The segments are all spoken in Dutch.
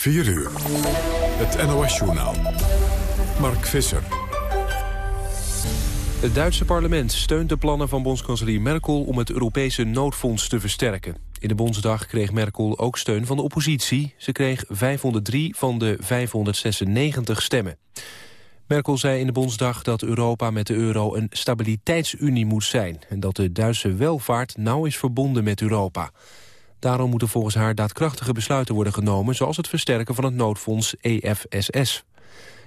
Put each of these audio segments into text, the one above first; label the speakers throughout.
Speaker 1: 4 uur. Het NOS-journaal. Mark Visser.
Speaker 2: Het Duitse parlement steunt de plannen van bondskanselier Merkel... om het Europese noodfonds te versterken. In de Bondsdag kreeg Merkel ook steun van de oppositie. Ze kreeg 503 van de 596 stemmen. Merkel zei in de Bondsdag dat Europa met de euro een stabiliteitsunie moet zijn... en dat de Duitse welvaart nauw is verbonden met Europa. Daarom moeten volgens haar daadkrachtige besluiten worden genomen... zoals het versterken van het noodfonds EFSS.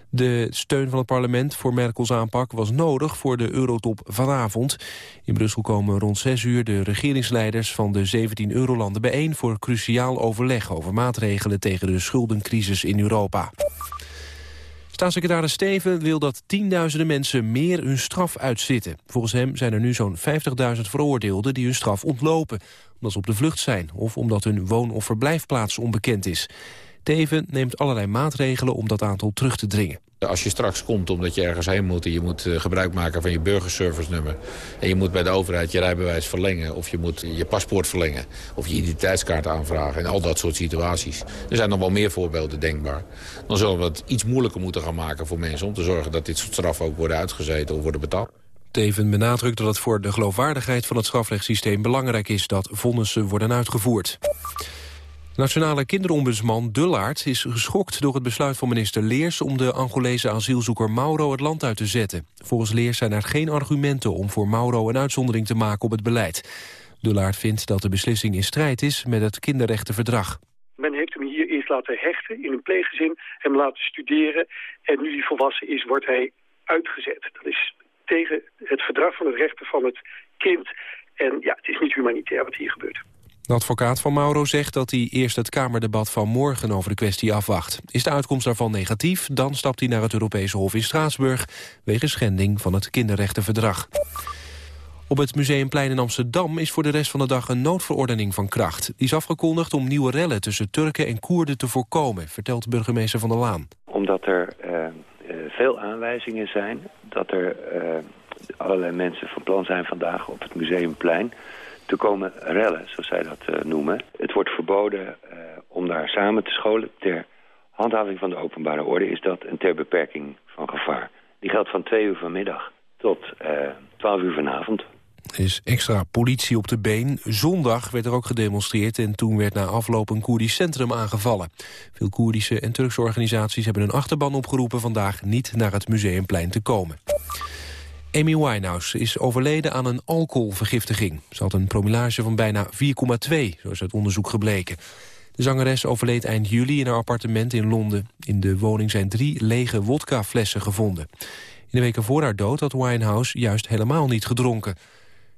Speaker 2: De steun van het parlement voor Merkels aanpak was nodig voor de eurotop vanavond. In Brussel komen rond 6 uur de regeringsleiders van de 17 eurolanden bijeen... voor cruciaal overleg over maatregelen tegen de schuldencrisis in Europa. Staatssecretaris Steven wil dat tienduizenden mensen meer hun straf uitzitten. Volgens hem zijn er nu zo'n 50.000 veroordeelden die hun straf ontlopen... omdat ze op de vlucht zijn of omdat hun woon- of verblijfplaats onbekend is. Teven neemt allerlei maatregelen om dat aantal terug te dringen.
Speaker 3: Als je straks komt omdat je ergens heen moet... en je moet eh, gebruik maken van je burgerservice-nummer... en je moet bij de overheid je rijbewijs verlengen... of je moet je paspoort verlengen... of je identiteitskaart aanvragen en al dat soort situaties. Er zijn nog wel meer voorbeelden denkbaar. Dan zullen we het iets moeilijker moeten gaan maken voor mensen... om te zorgen dat dit soort straffen ook worden uitgezeten of worden betaald.
Speaker 2: Teven benadrukt dat het voor de geloofwaardigheid van het strafrechtssysteem belangrijk is dat vonnissen worden uitgevoerd. Nationale kinderombudsman Dullaert is geschokt door het besluit van minister Leers om de Angolese asielzoeker Mauro het land uit te zetten. Volgens Leers zijn er geen argumenten om voor Mauro een uitzondering te maken op het beleid. Dullaert vindt dat de beslissing in strijd is met het kinderrechtenverdrag.
Speaker 4: Men heeft hem hier eerst laten hechten in een pleeggezin, hem laten studeren en nu hij volwassen is wordt hij uitgezet. Dat is tegen het verdrag van het rechten van het kind en ja, het is niet humanitair wat hier gebeurt.
Speaker 2: De advocaat van Mauro zegt dat hij eerst het Kamerdebat van morgen over de kwestie afwacht. Is de uitkomst daarvan negatief, dan stapt hij naar het Europese Hof in Straatsburg... wegens schending van het kinderrechtenverdrag. Op het Museumplein in Amsterdam is voor de rest van de dag een noodverordening van kracht. Die is afgekondigd om nieuwe rellen tussen Turken en Koerden te voorkomen, vertelt burgemeester Van der Laan.
Speaker 5: Omdat er uh, veel aanwijzingen zijn dat er uh, allerlei mensen van plan zijn vandaag op het Museumplein te komen rellen, zoals zij dat uh, noemen. Het wordt verboden uh, om daar samen te scholen. Ter handhaving van de openbare orde is dat een ter beperking van gevaar. Die geldt van twee uur vanmiddag tot uh, twaalf uur vanavond.
Speaker 2: Er is extra politie op de been. Zondag werd er ook gedemonstreerd en toen werd na afloop een Koerdisch centrum aangevallen. Veel Koerdische en Turkse organisaties hebben een achterban opgeroepen vandaag niet naar het Museumplein te komen. Amy Winehouse is overleden aan een alcoholvergiftiging. Ze had een promillage van bijna 4,2, zo is uit onderzoek gebleken. De zangeres overleed eind juli in haar appartement in Londen. In de woning zijn drie lege wodkaflessen gevonden. In de weken voor haar dood had Winehouse juist helemaal niet gedronken.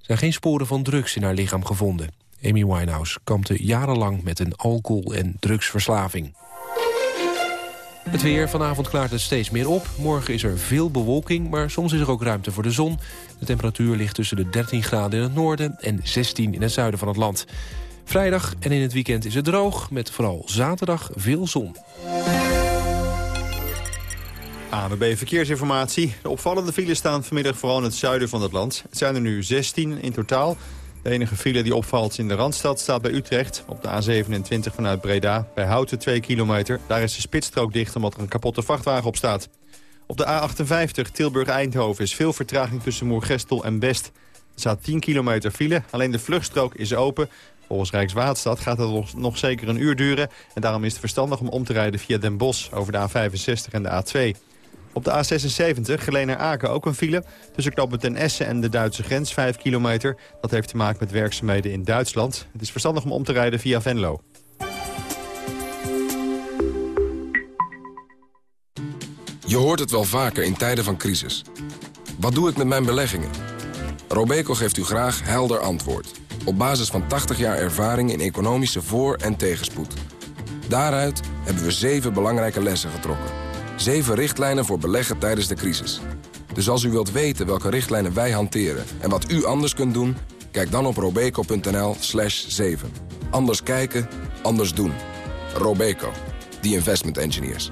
Speaker 2: Zijn geen sporen van drugs in haar lichaam gevonden. Amy Winehouse kampte jarenlang met een alcohol- en drugsverslaving. Het weer, vanavond klaart het steeds meer op. Morgen is er veel bewolking, maar soms is er ook ruimte voor de zon. De temperatuur ligt tussen de 13 graden in het noorden en 16 in het zuiden van het land. Vrijdag en in het weekend is het droog, met vooral zaterdag veel zon.
Speaker 6: ANWB Verkeersinformatie. De opvallende files staan vanmiddag vooral in het zuiden van het land. Het zijn er nu 16 in totaal. De enige file die opvalt in de Randstad staat bij Utrecht. Op de A27 vanuit Breda, bij Houten 2 kilometer. Daar is de spitsstrook dicht omdat er een kapotte vrachtwagen op staat. Op de A58 Tilburg-Eindhoven is veel vertraging tussen Moergestel en Best. Er staat 10 kilometer file, alleen de vluchtstrook is open. Volgens Rijkswaterstaat gaat het nog, zeker een uur duren. En daarom is het verstandig om om te rijden via Den Bosch over de A65 en de A2. Op de A76, geleen naar Aken, ook een file. Tussen knooppunt ten Essen en de Duitse grens, 5 kilometer. Dat heeft te maken met werkzaamheden in Duitsland. Het is verstandig om om te rijden via Venlo.
Speaker 7: Je hoort het wel vaker in tijden van crisis. Wat doe ik met mijn beleggingen? Robeco geeft u graag helder antwoord. Op basis van 80 jaar ervaring in economische voor- en tegenspoed. Daaruit hebben we zeven belangrijke lessen getrokken. Zeven richtlijnen voor beleggen tijdens de crisis. Dus als u wilt weten welke richtlijnen wij hanteren en wat u anders kunt doen... kijk dan op robeco.nl slash 7. Anders kijken, anders doen. Robeco, the investment engineers.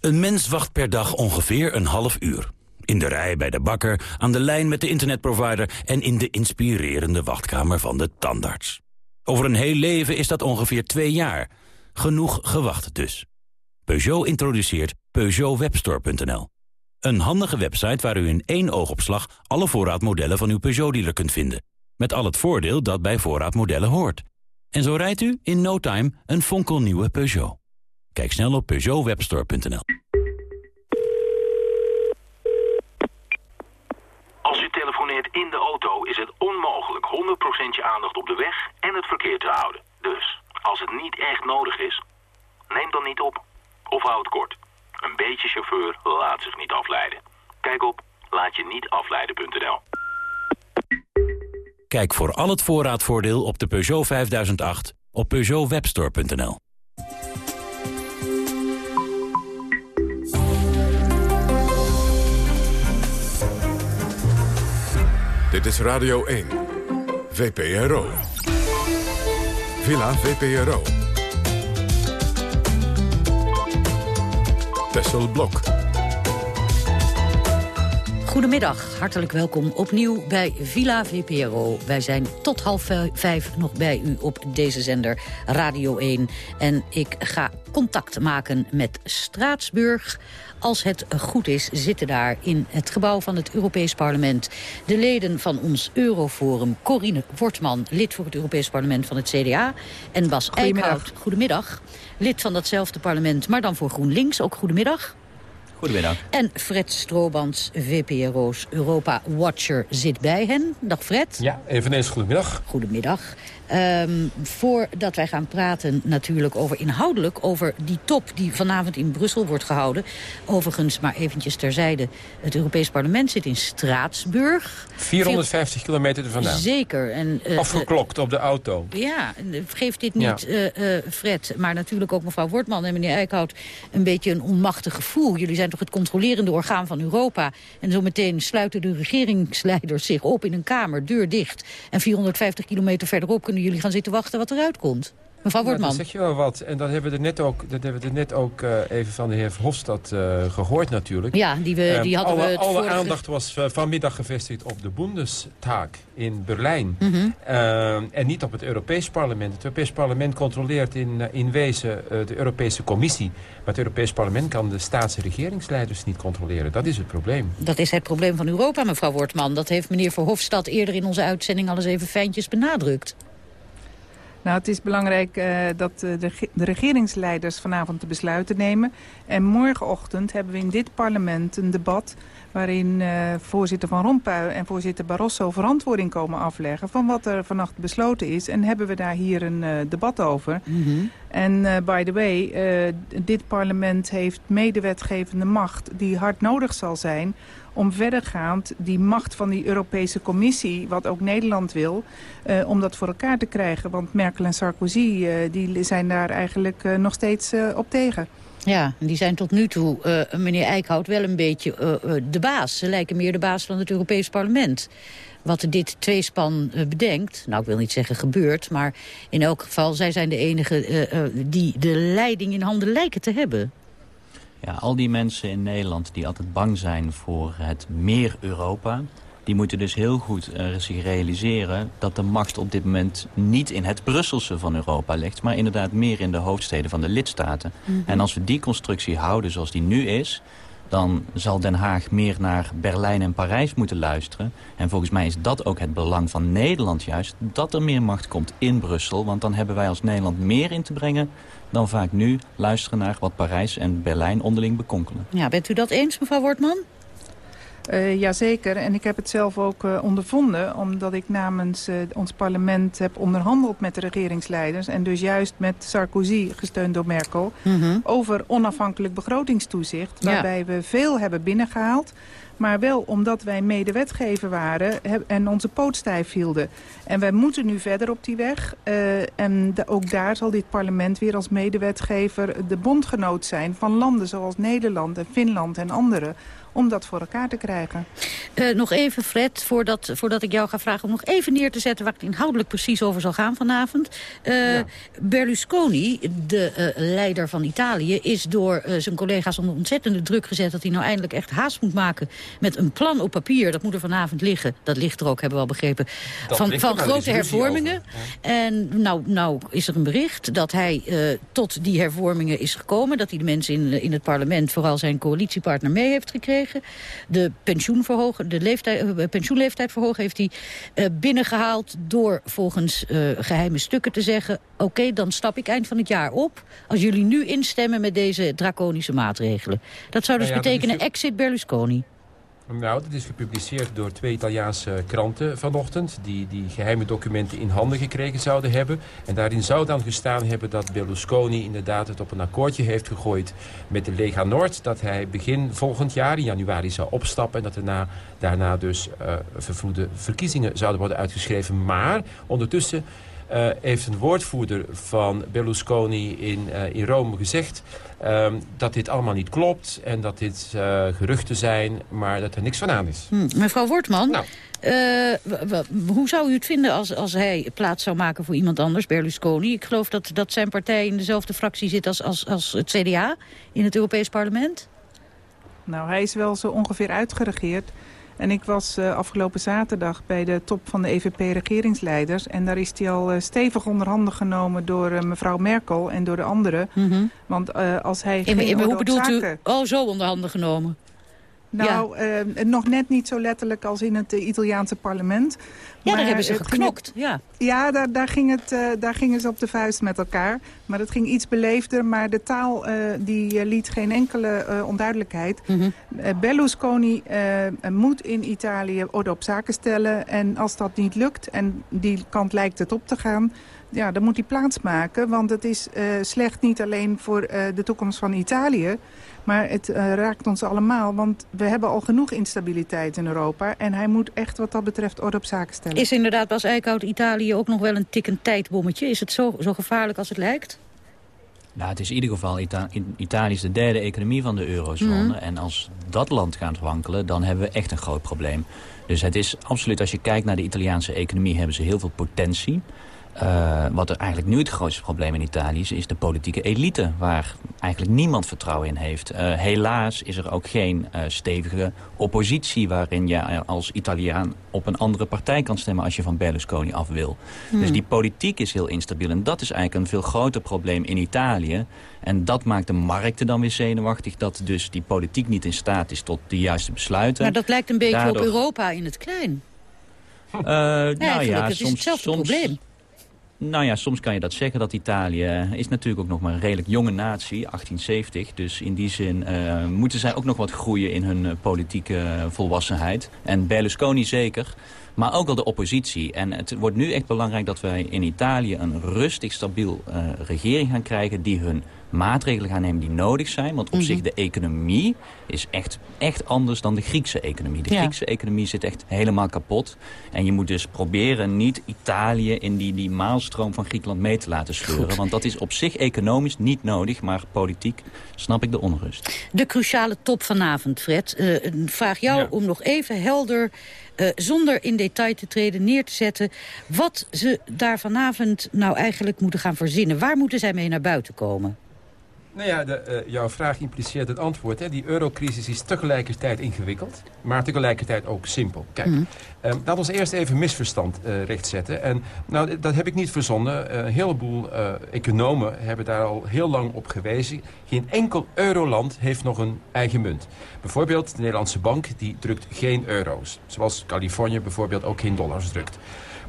Speaker 8: Een mens wacht per dag ongeveer een half uur. In de rij bij de bakker, aan de lijn met de internetprovider... en in de inspirerende wachtkamer van de tandarts. Over een heel leven is dat ongeveer twee jaar... Genoeg gewacht dus. Peugeot introduceert PeugeotWebstore.nl. Een handige website waar u in één oogopslag alle voorraadmodellen van uw Peugeot-dealer kunt vinden. Met al het voordeel dat bij voorraadmodellen hoort. En zo rijdt u in no time een fonkelnieuwe Peugeot. Kijk snel op PeugeotWebstore.nl.
Speaker 9: Als u telefoneert in de auto is het onmogelijk 100% je aandacht op de weg en het verkeer te houden. Dus, als het niet echt nodig is, neem dan niet op. Of houd kort. Een beetje chauffeur laat zich niet afleiden. Kijk op laatje-niet-afleiden.nl.
Speaker 8: Kijk voor al het voorraadvoordeel op de Peugeot 5008 op peugeotwebstore.nl.
Speaker 1: Dit is Radio 1. VPRO. Villa VPRO. Tessel Blok.
Speaker 10: Goedemiddag, hartelijk welkom opnieuw bij Villa VPRO. Wij zijn tot half vijf nog bij u op deze zender Radio 1. En ik ga contact maken met Straatsburg. Als het goed is, zitten daar in het gebouw van het Europees Parlement... de leden van ons Euroforum, Corine Wortman, lid voor het Europees Parlement van het CDA... en Bas Eickhout, goedemiddag, lid van datzelfde parlement, maar dan voor GroenLinks, ook goedemiddag.
Speaker 11: Goedemiddag.
Speaker 10: En Fred Stroobans, VPRO's Europa Watcher, zit bij hen. Dag Fred.
Speaker 11: Ja, eveneens goedemiddag.
Speaker 10: Goedemiddag. Um, voordat wij gaan praten natuurlijk over inhoudelijk... over die top die vanavond in Brussel wordt gehouden. Overigens, maar eventjes terzijde... het Europees Parlement zit in Straatsburg.
Speaker 11: 450 kilometer ervan vandaan.
Speaker 10: Zeker. En,
Speaker 11: uh, Afgeklokt op de auto.
Speaker 10: Ja, geeft dit niet, ja. uh, uh, Fred, maar natuurlijk ook mevrouw Wortman en meneer Eickhout... een beetje een onmachtig gevoel. Jullie zijn toch het controlerende orgaan van Europa. En zo meteen sluiten de regeringsleiders zich op in een kamer, deur dicht. En 450 kilometer verderop kunnen jullie gaan zitten wachten wat eruit komt. Mevrouw Wortman.
Speaker 11: Nou, dat zeg je wel wat. En dat hebben we er net ook, dat hebben we er net ook uh, even van de heer Verhofstadt uh, gehoord natuurlijk.
Speaker 10: Ja, die, we, die hadden
Speaker 11: alle,
Speaker 10: we...
Speaker 11: alle vorige... aandacht was vanmiddag gevestigd op de Bundestag in Berlijn.
Speaker 10: Mm -hmm.
Speaker 11: en niet op het Europees Parlement. Het Europees Parlement controleert in, in wezen de Europese Commissie. Maar het Europees Parlement kan de staats- en regeringsleiders niet controleren. Dat is het probleem.
Speaker 10: Dat is het probleem van Europa, mevrouw Wortman. Dat heeft meneer Verhofstadt eerder in onze uitzending al eens even fijntjes benadrukt.
Speaker 12: Nou, het is belangrijk uh, dat uh, de, de, regeringsleiders vanavond de besluiten nemen. En morgenochtend hebben we in dit parlement een debat... waarin uh, voorzitter Van Rompuy en voorzitter Barroso verantwoording komen afleggen... van wat er vannacht besloten is. En hebben we daar hier een debat over.
Speaker 10: Mm -hmm.
Speaker 12: En by the way, dit parlement heeft medewetgevende macht... die hard nodig zal zijn om verdergaand die macht van die Europese Commissie, wat ook Nederland wil, uh, om dat voor elkaar te krijgen. Want Merkel en Sarkozy uh, die zijn daar eigenlijk uh, nog steeds op tegen.
Speaker 10: Ja, die zijn tot nu toe, meneer Eickhout, wel een beetje de baas. Ze lijken meer de baas van het Europees Parlement wat dit tweespan uh, bedenkt. Nou, ik wil niet zeggen gebeurt, maar in elk geval... zij zijn de enige uh, uh, die de leiding in handen lijken te hebben.
Speaker 13: Ja, al die mensen in Nederland die altijd bang zijn voor het meer Europa... die moeten dus heel goed uh, zich realiseren dat de macht op dit moment niet in het Brusselse van Europa ligt... maar inderdaad meer in de hoofdsteden van de lidstaten.
Speaker 10: Mhm.
Speaker 13: Mm -hmm. En als we die constructie houden zoals die nu is dan zal Den Haag meer naar Berlijn en Parijs moeten luisteren. En volgens mij is dat ook het belang van Nederland juist... dat er meer macht komt in Brussel. Want dan hebben wij als Nederland meer in te brengen... dan vaak nu luisteren naar wat Parijs en Berlijn onderling bekonkelen.
Speaker 10: Ja, bent u dat eens, mevrouw Wortman?
Speaker 12: Uh, jazeker, en ik heb het zelf ook uh, ondervonden... omdat ik namens uh, ons parlement heb onderhandeld met de regeringsleiders... en dus juist met Sarkozy, gesteund door Merkel...
Speaker 10: Mm -hmm.
Speaker 12: over onafhankelijk begrotingstoezicht... waarbij ja. we veel hebben binnengehaald... maar wel omdat wij medewetgever waren en onze poot stijf hielden. En wij moeten nu verder op die weg. en de, ook daar zal dit parlement weer als medewetgever de bondgenoot zijn... van landen zoals Nederland en Finland en anderen om dat voor elkaar te krijgen.
Speaker 10: Uh, nog even, Fred, voordat, voordat ik jou ga vragen... om nog even neer te zetten waar het inhoudelijk precies over zal gaan vanavond. Uh, ja. Berlusconi, de uh, leider van Italië... is door zijn collega's onder ontzettende druk gezet... dat hij nou eindelijk echt haast moet maken met een plan op papier. Dat moet er vanavond liggen. Dat ligt er ook, hebben we al begrepen. van van grote hervormingen. En nou, nou is er een bericht dat hij uh, tot die hervormingen is gekomen. Dat hij de mensen in, in het parlement, vooral zijn coalitiepartner, mee heeft gekregen. De, pensioenverhogen, de leeftijd, uh, pensioenleeftijd verhogen heeft hij uh, binnengehaald... door volgens geheime stukken te zeggen... oké, dan stap ik eind van het jaar op... als jullie nu instemmen met deze draconische maatregelen. Dat zou dus nou ja, betekenen exit Berlusconi.
Speaker 11: Nou, dat is gepubliceerd door twee Italiaanse kranten vanochtend... Die, die geheime documenten in handen gekregen zouden hebben. En daarin zou dan gestaan hebben dat Berlusconi inderdaad het op een akkoordje heeft gegooid... met de Lega Noord, dat hij begin volgend jaar in januari zou opstappen... en dat daarna, daarna dus uh, vervloede verkiezingen zouden worden uitgeschreven. Maar ondertussen uh, heeft een woordvoerder van Berlusconi in, uh, in Rome gezegd... Um, dat dit allemaal niet klopt en dat dit uh, geruchten zijn, maar dat er niks van aan is.
Speaker 10: Hm. Mevrouw Wortman, nou. hoe zou u het vinden als, als hij plaats zou maken voor iemand anders, Berlusconi? Ik geloof dat, dat zijn partij in dezelfde fractie zit als, als, als het CDA in het Europees Parlement.
Speaker 12: Nou, hij is wel zo ongeveer uitgeregeerd. En ik was uh, afgelopen zaterdag bij de top van de EVP-regeringsleiders. En daar is hij al uh, stevig onder handen genomen door uh, mevrouw Merkel en door de anderen. Mm -hmm. Want als hij
Speaker 10: geen en, hoe bedoelt zaken... u? Oh, zo onder handen genomen.
Speaker 12: Nou, ja. uh, nog net niet zo letterlijk als in het uh, Italiaanse parlement.
Speaker 10: Ja, maar daar hebben ze geknokt. Het,
Speaker 12: ja, ja daar, daar, ging het, uh, daar gingen ze op de vuist met elkaar. Maar het ging iets beleefder. Maar de taal die liet geen enkele onduidelijkheid. Mm -hmm. Berlusconi moet in Italië orde op zaken stellen. En als dat niet lukt, en die kant lijkt het op te gaan ja, dan moet hij plaatsmaken. Want het is uh, slecht niet alleen voor uh, de toekomst van Italië... maar het uh, raakt ons allemaal. Want we hebben al genoeg instabiliteit in Europa... en hij moet echt wat dat betreft orde op zaken stellen.
Speaker 10: Is inderdaad Bas Eickhout Italië ook nog wel een tikkend tijdbommetje? Is het zo, zo gevaarlijk als het lijkt?
Speaker 13: Nou, het is in ieder geval, Ita Italië is de derde economie van de eurozone. Mm. En als dat land gaat wankelen, dan hebben we echt een groot probleem. Dus het is absoluut, als je kijkt naar de Italiaanse economie, hebben ze heel veel potentie. Uh, wat er eigenlijk nu het grootste probleem in Italië is... is de politieke elite, waar eigenlijk niemand vertrouwen in heeft. Uh, helaas is er ook geen uh, stevige oppositie... waarin je als Italiaan op een andere partij kan stemmen... als je van Berlusconi af wil. Hmm. Dus die politiek is heel instabiel. En dat is eigenlijk een veel groter probleem in Italië. En dat maakt de markten dan weer zenuwachtig... dat dus die politiek niet in staat is tot de juiste besluiten.
Speaker 10: Maar dat lijkt een beetje Daardoor... op Europa in het klein.
Speaker 13: nou ja, soms, soms, probleem. Nou ja, soms kan je dat zeggen dat Italië is natuurlijk ook nog maar een redelijk jonge natie, 1870. Dus in die zin uh, moeten zij ook nog wat groeien in hun uh, politieke volwassenheid. En Berlusconi zeker. Maar ook al de oppositie. En het wordt nu echt belangrijk dat wij in Italië een rustig, stabiel regering gaan krijgen... die hun maatregelen gaan nemen die nodig zijn. Want op mm -hmm. zich de economie is echt, echt anders dan de Griekse economie. De ja. Griekse economie zit echt helemaal kapot. En je moet dus proberen niet Italië in die, die maalstroom van Griekenland mee te laten sleuren. Goed. Want dat is op zich economisch niet nodig, maar politiek snap ik de onrust.
Speaker 10: De cruciale top vanavond, Fred. Uh, vraag jou ja. om nog even helder uh, zonder in detail te treden neer te zetten... wat ze daar vanavond nou eigenlijk moeten gaan verzinnen. Waar moeten zij mee naar buiten komen?
Speaker 11: Nou ja, de, uh, jouw vraag impliceert het antwoord. Hè. Die eurocrisis is tegelijkertijd ingewikkeld, maar tegelijkertijd ook simpel. Kijk, mm. um, laat ons eerst even misverstand uh, rechtzetten. En nou, dat heb ik niet verzonnen. Een heleboel economen hebben daar al heel lang op gewezen. Geen enkel euroland heeft nog een eigen munt. Bijvoorbeeld de Nederlandse bank, die drukt geen euro's. Zoals Californië bijvoorbeeld ook geen dollars drukt.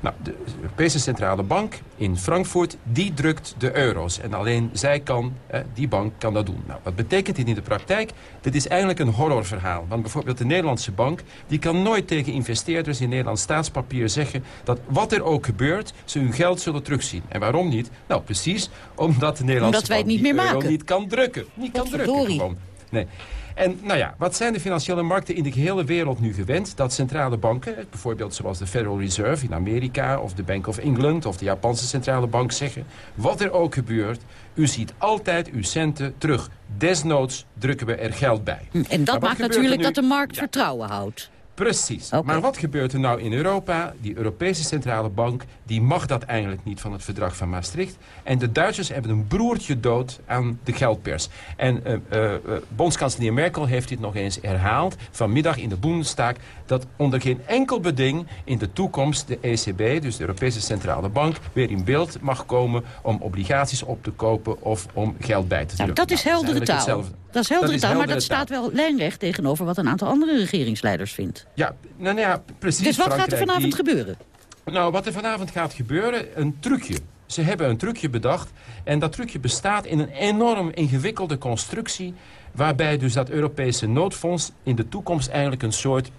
Speaker 11: Nou, de Europese Centrale Bank in Frankfurt, die drukt de euro's. En alleen zij kan, eh, die bank kan dat doen. Nou, wat betekent dit in de praktijk? Dit is eigenlijk een horrorverhaal. Want bijvoorbeeld de Nederlandse bank... die kan nooit tegen investeerders in Nederlands staatspapier zeggen... dat wat er ook gebeurt, ze hun geld zullen terugzien. En waarom niet? Nou, precies omdat de Nederlandse
Speaker 10: omdat wij
Speaker 11: bank
Speaker 10: het niet meer
Speaker 11: euro
Speaker 10: maken.
Speaker 11: niet kan drukken. Niet kan drukken gewoon. Nee. En nou ja, wat zijn de financiële markten in de gehele wereld nu gewend? Dat centrale banken, bijvoorbeeld zoals de Federal Reserve in Amerika... of de Bank of England of de Japanse centrale bank zeggen... wat er ook gebeurt, u ziet altijd uw centen terug. Desnoods drukken we er geld bij.
Speaker 10: En dat maakt natuurlijk dat de markt ja. vertrouwen houdt.
Speaker 11: Precies. Maar wat gebeurt er nou in Europa? Die Europese Centrale Bank die mag dat eigenlijk niet van het verdrag van Maastricht. En de Duitsers hebben een broertje dood aan de geldpers. En uh, uh, bondskanselier Merkel heeft dit nog eens herhaald vanmiddag in de Bundestag... dat onder geen enkel beding in de toekomst de ECB, dus de Europese Centrale Bank... weer in beeld mag komen om obligaties op te kopen of om geld bij te drukken.
Speaker 10: Nou, dat is
Speaker 11: Nou,
Speaker 10: heldere taal. Dat is heldere
Speaker 11: Dat is
Speaker 10: taal, maar dat staat wel lijnrecht tegenover wat een aantal andere regeringsleiders vindt.
Speaker 11: Ja, nou, ja, precies.
Speaker 10: Dus wat gaat er vanavond
Speaker 11: die-
Speaker 10: gebeuren?
Speaker 11: Nou, wat er vanavond gaat gebeuren, een trucje. Ze hebben een trucje bedacht en dat trucje bestaat in een enorm ingewikkelde constructie... waarbij dus dat Europese noodfonds in de toekomst eigenlijk een soort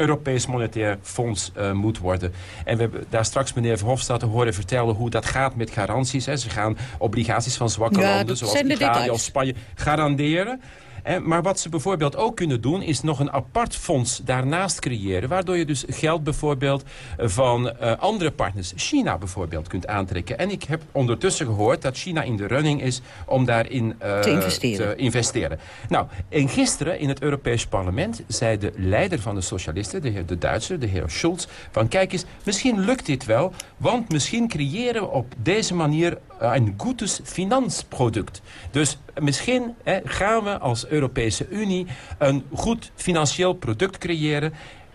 Speaker 11: Europees Monetair Fonds eh, moet worden. En we hebben daar straks meneer Verhofstadt horen vertellen hoe dat gaat met garanties. Hè. Ze gaan obligaties van zwakke
Speaker 10: Ja,
Speaker 11: landen, zoals Italië of Spanje, garanderen. Maar wat ze bijvoorbeeld ook kunnen doen... is nog een apart fonds daarnaast creëren... waardoor je dus geld bijvoorbeeld eh, van eh, andere partners... China bijvoorbeeld kunt aantrekken. En ik heb ondertussen gehoord dat China in de running is... om daarin eh,
Speaker 10: Te investeren.
Speaker 11: te investeren. Nou, en gisteren in het Europees Parlement... zei de leider van de socialisten, de, heer, de Duitser, de heer Schulz... van kijk eens, misschien lukt dit wel... want misschien creëren we op deze manier een gutes finansproduct. Dus misschien hè, gaan we als Europese Unie een goed financieel product creëren...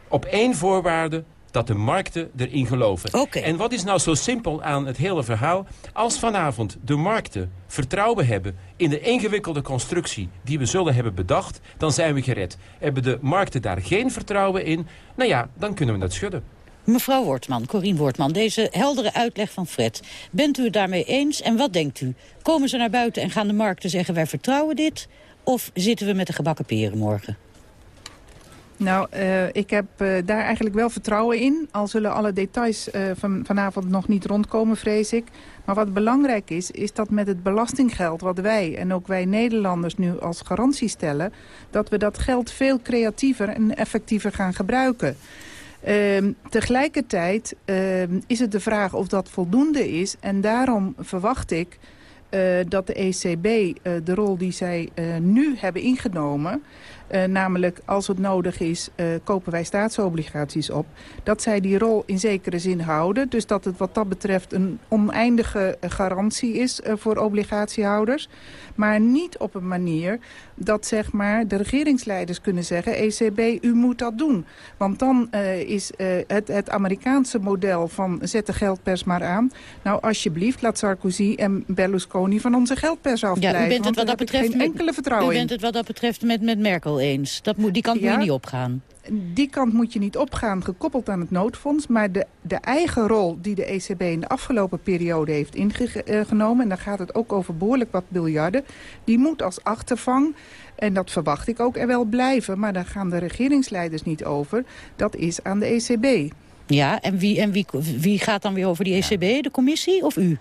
Speaker 11: op één voorwaarde dat de markten erin geloven. En wat is nou zo simpel aan het hele verhaal? Als vanavond de markten vertrouwen hebben in de ingewikkelde constructie die we zullen hebben bedacht, dan zijn we gered. Hebben de markten daar geen vertrouwen in, nou ja, dan kunnen we het schudden.
Speaker 10: Mevrouw Wortman, Corien Wortman, deze heldere uitleg van Fred. Bent u het daarmee eens en wat denkt u? Komen ze naar buiten en gaan de markten zeggen wij vertrouwen dit? Of zitten we met de gebakken peren morgen?
Speaker 12: Nou, eh, ik heb eh, daar eigenlijk wel vertrouwen in. Al zullen alle details eh, van, vanavond nog niet rondkomen, vrees ik. Maar wat belangrijk is, is dat met het belastinggeld wat wij en ook wij Nederlanders nu als garantie stellen... dat we dat geld veel creatiever en effectiever gaan gebruiken. Ehm, tegelijkertijd ehm, is het de vraag of dat voldoende is. En daarom verwacht ik eh, dat de ECB eh, de rol die zij eh, nu hebben ingenomen... eh, namelijk als het nodig is, eh, kopen wij staatsobligaties op... dat zij die rol in zekere zin houden. Dus dat het wat dat betreft een oneindige eh, garantie is voor obligatiehouders. Maar niet op een manier dat zeg maar, de regeringsleiders kunnen zeggen... ECB, u moet dat doen. Want dan is het, het Amerikaanse model van zet de geldpers maar aan. Nou, alsjeblieft, laat Sarkozy en Berlusconi van onze geldpers afblijven.
Speaker 10: Ja, u bent het wat dat betreft
Speaker 12: geen enkele vertrouwen
Speaker 10: U bent het wat dat betreft met, met Merkel eens. Dat moet, die kant moet je niet opgaan.
Speaker 12: Die kant moet je niet opgaan, gekoppeld aan het noodfonds. Maar de, de eigen rol die de ECB in de afgelopen periode heeft ingenomen... en daar gaat het ook over behoorlijk wat biljarden... die moet als achtervang, en dat verwacht ik ook, er wel blijven... maar daar gaan de regeringsleiders niet over. Dat is aan de ECB.
Speaker 10: Ja, en wie, en wie, wie gaat dan weer over die ECB? De commissie of u?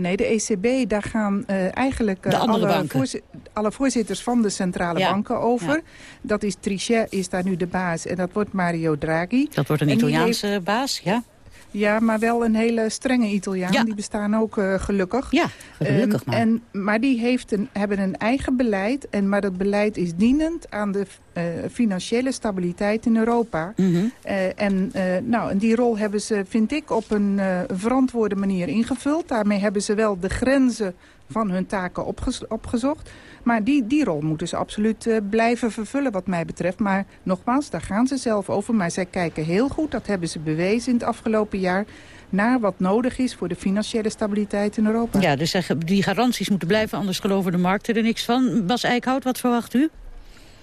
Speaker 12: Nee, de ECB, daar gaan eh, eigenlijk eh, alle, voorzi- alle voorzitters van de centrale
Speaker 10: Ja.
Speaker 12: banken over.
Speaker 10: Ja.
Speaker 12: Dat is Trichet, is daar nu de baas en dat wordt Mario Draghi.
Speaker 10: Dat wordt een Italiaanse baas, ja?
Speaker 12: Ja, maar wel een hele strenge Italiaan.
Speaker 10: Ja.
Speaker 12: Die bestaan ook eh, gelukkig.
Speaker 10: Ja, gelukkig
Speaker 12: Ehm,
Speaker 10: maar.
Speaker 12: En, maar die heeft een, hebben een eigen beleid. En, maar dat beleid is dienend aan de eh, financiële stabiliteit in Europa.
Speaker 10: Mhm.
Speaker 12: Eh, en, nou, en die rol hebben ze, vind ik, op een verantwoorde manier ingevuld. Daarmee hebben ze wel de grenzen van hun taken opgez- opgezocht. Maar die, die rol moeten ze absoluut eh, blijven vervullen wat mij betreft. Maar nogmaals, daar gaan ze zelf over. Maar zij kijken heel goed, dat hebben ze bewezen in het afgelopen jaar... naar wat nodig is voor de financiële stabiliteit in Europa.
Speaker 10: Ja, dus die garanties moeten blijven, anders geloven de markten er niks van. Bas Eickhout, wat verwacht u?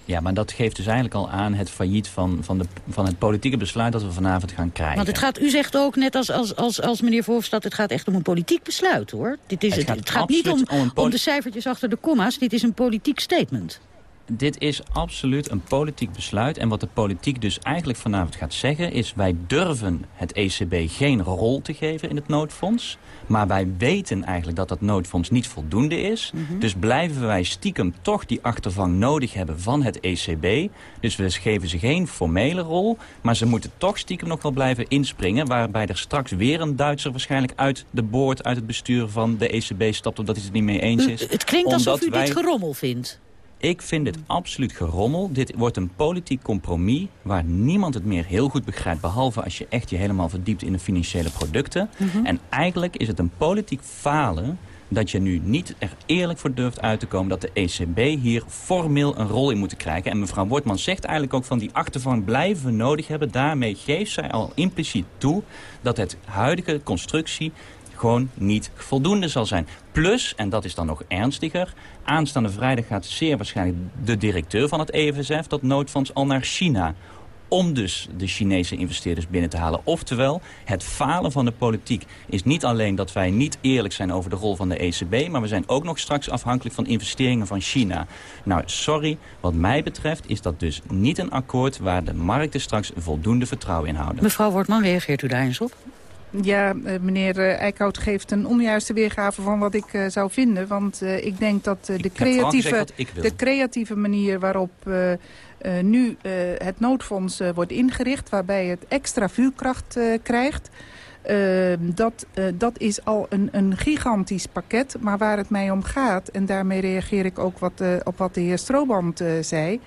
Speaker 13: Ja, maar dat geeft dus eigenlijk al aan het failliet van, van, de, van het politieke besluit dat we vanavond gaan krijgen.
Speaker 10: Want het gaat, u zegt ook, net als, als, als, als meneer Verhofstadt, het gaat echt om een politiek besluit, hoor. Dit is,
Speaker 13: Het
Speaker 10: het,
Speaker 13: gaat
Speaker 10: het gaat niet om,
Speaker 13: om
Speaker 10: om de cijfertjes achter de komma's. Dit is een politiek statement.
Speaker 13: Dit is absoluut een politiek besluit. En wat de politiek dus eigenlijk vanavond gaat zeggen... is wij durven het ECB geen rol te geven in het noodfonds. Maar wij weten eigenlijk dat dat noodfonds niet voldoende is.
Speaker 10: Mhm.
Speaker 13: Dus blijven wij stiekem toch die achtervang nodig hebben van het ECB. Dus we geven ze geen formele rol. Maar ze moeten toch stiekem nog wel blijven inspringen. Waarbij er straks weer een Duitser waarschijnlijk uit de boord... uit het bestuur van de ECB stapt omdat hij het niet mee eens
Speaker 10: U-
Speaker 13: is.
Speaker 10: het klinkt alsof u
Speaker 13: wij...
Speaker 10: dit gerommel vindt.
Speaker 13: Ik vind dit absoluut gerommel. Dit wordt een politiek compromis waar niemand het meer heel goed begrijpt. Behalve als je echt je helemaal verdiept in de financiële producten.
Speaker 10: Mhm.
Speaker 13: En eigenlijk is het een politiek falen dat je nu niet er eerlijk voor durft uit te komen... dat de ECB hier formeel een rol in moet krijgen. En mevrouw Wortman zegt eigenlijk ook van die achtervang blijven we nodig hebben. Daarmee geeft zij al impliciet toe dat het huidige constructie gewoon niet voldoende zal zijn. Plus, en dat is dan nog ernstiger... aanstaande vrijdag gaat zeer waarschijnlijk de directeur van het EFSF... dat noodfonds al naar China om dus de Chinese investeerders binnen te halen. Oftewel, het falen van de politiek is niet alleen dat wij niet eerlijk zijn over de rol van de ECB... maar we zijn ook nog straks afhankelijk van investeringen van China. Nou, sorry, wat mij betreft is dat dus niet een akkoord... waar de markten straks voldoende vertrouwen in houden.
Speaker 10: Mevrouw Wortman, reageert u daar eens op?
Speaker 12: Ja, eh, meneer eh, Eickhout geeft een onjuiste weergave van wat ik eh, zou vinden. Want ik denk dat de, creatieve, de creatieve manier waarop uh, nu uh, het noodfonds uh, wordt ingericht... waarbij het extra vuurkracht krijgt... Uh, dat, dat is al een, een gigantisch pakket. Maar waar het mij om gaat, en daarmee reageer ik ook wat, op wat de heer Strooband zei...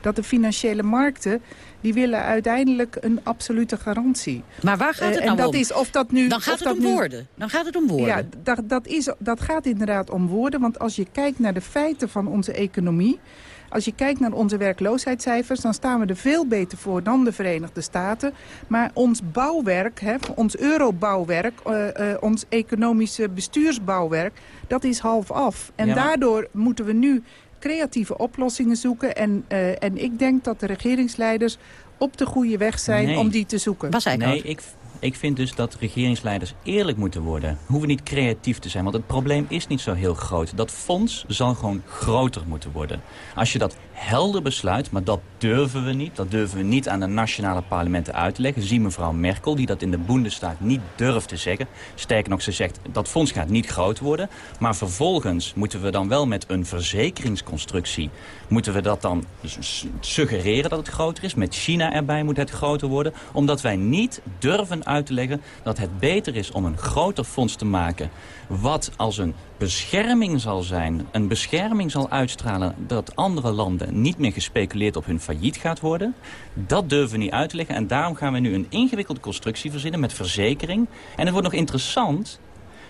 Speaker 12: dat de financiële markten die willen uiteindelijk een absolute garantie.
Speaker 10: Maar waar gaat het nou
Speaker 12: en dat
Speaker 10: om?
Speaker 12: Is of dat nu,
Speaker 10: Dan gaat het om
Speaker 12: nu,
Speaker 10: woorden. Dan gaat het om woorden.
Speaker 12: Ja, dat, dat, is, dat gaat inderdaad om woorden. Want als je kijkt naar de feiten van onze economie... Als je kijkt naar onze werkloosheidscijfers, dan staan we er veel beter voor dan de Verenigde Staten. Maar ons bouwwerk, hè, ons eurobouwwerk, uh, uh, ons economische bestuursbouwwerk, dat is half af. En
Speaker 13: Ja,
Speaker 12: daardoor moeten we nu creatieve oplossingen zoeken. En, uh, en ik denk dat de regeringsleiders op de goede weg zijn
Speaker 13: Nee.
Speaker 12: om die te zoeken.
Speaker 13: Nee, ik, ik vind dus dat regeringsleiders eerlijk moeten worden. Hoeven niet creatief te zijn, want het probleem is niet zo heel groot. Dat fonds zal gewoon groter moeten worden. Als je dat helder besluit, maar dat durven we niet. Dat durven we niet aan de nationale parlementen uit te leggen. Zie mevrouw Merkel, die dat in de Bundestag niet durft te zeggen. Sterker nog, ze zegt, dat fonds gaat niet groot worden. Maar vervolgens moeten we dan wel met een verzekeringsconstructie... moeten we dat dan suggereren dat het groter is. Met China erbij moet het groter worden. Omdat wij niet durven uit te leggen dat het beter is om een groter fonds te maken... wat als een bescherming zal zijn, een bescherming zal uitstralen... dat andere landen niet meer gespeculeerd op hun failliet gaat worden. Dat durven we niet uit te leggen. En daarom gaan we nu een ingewikkelde constructie verzinnen met verzekering. En het wordt nog interessant,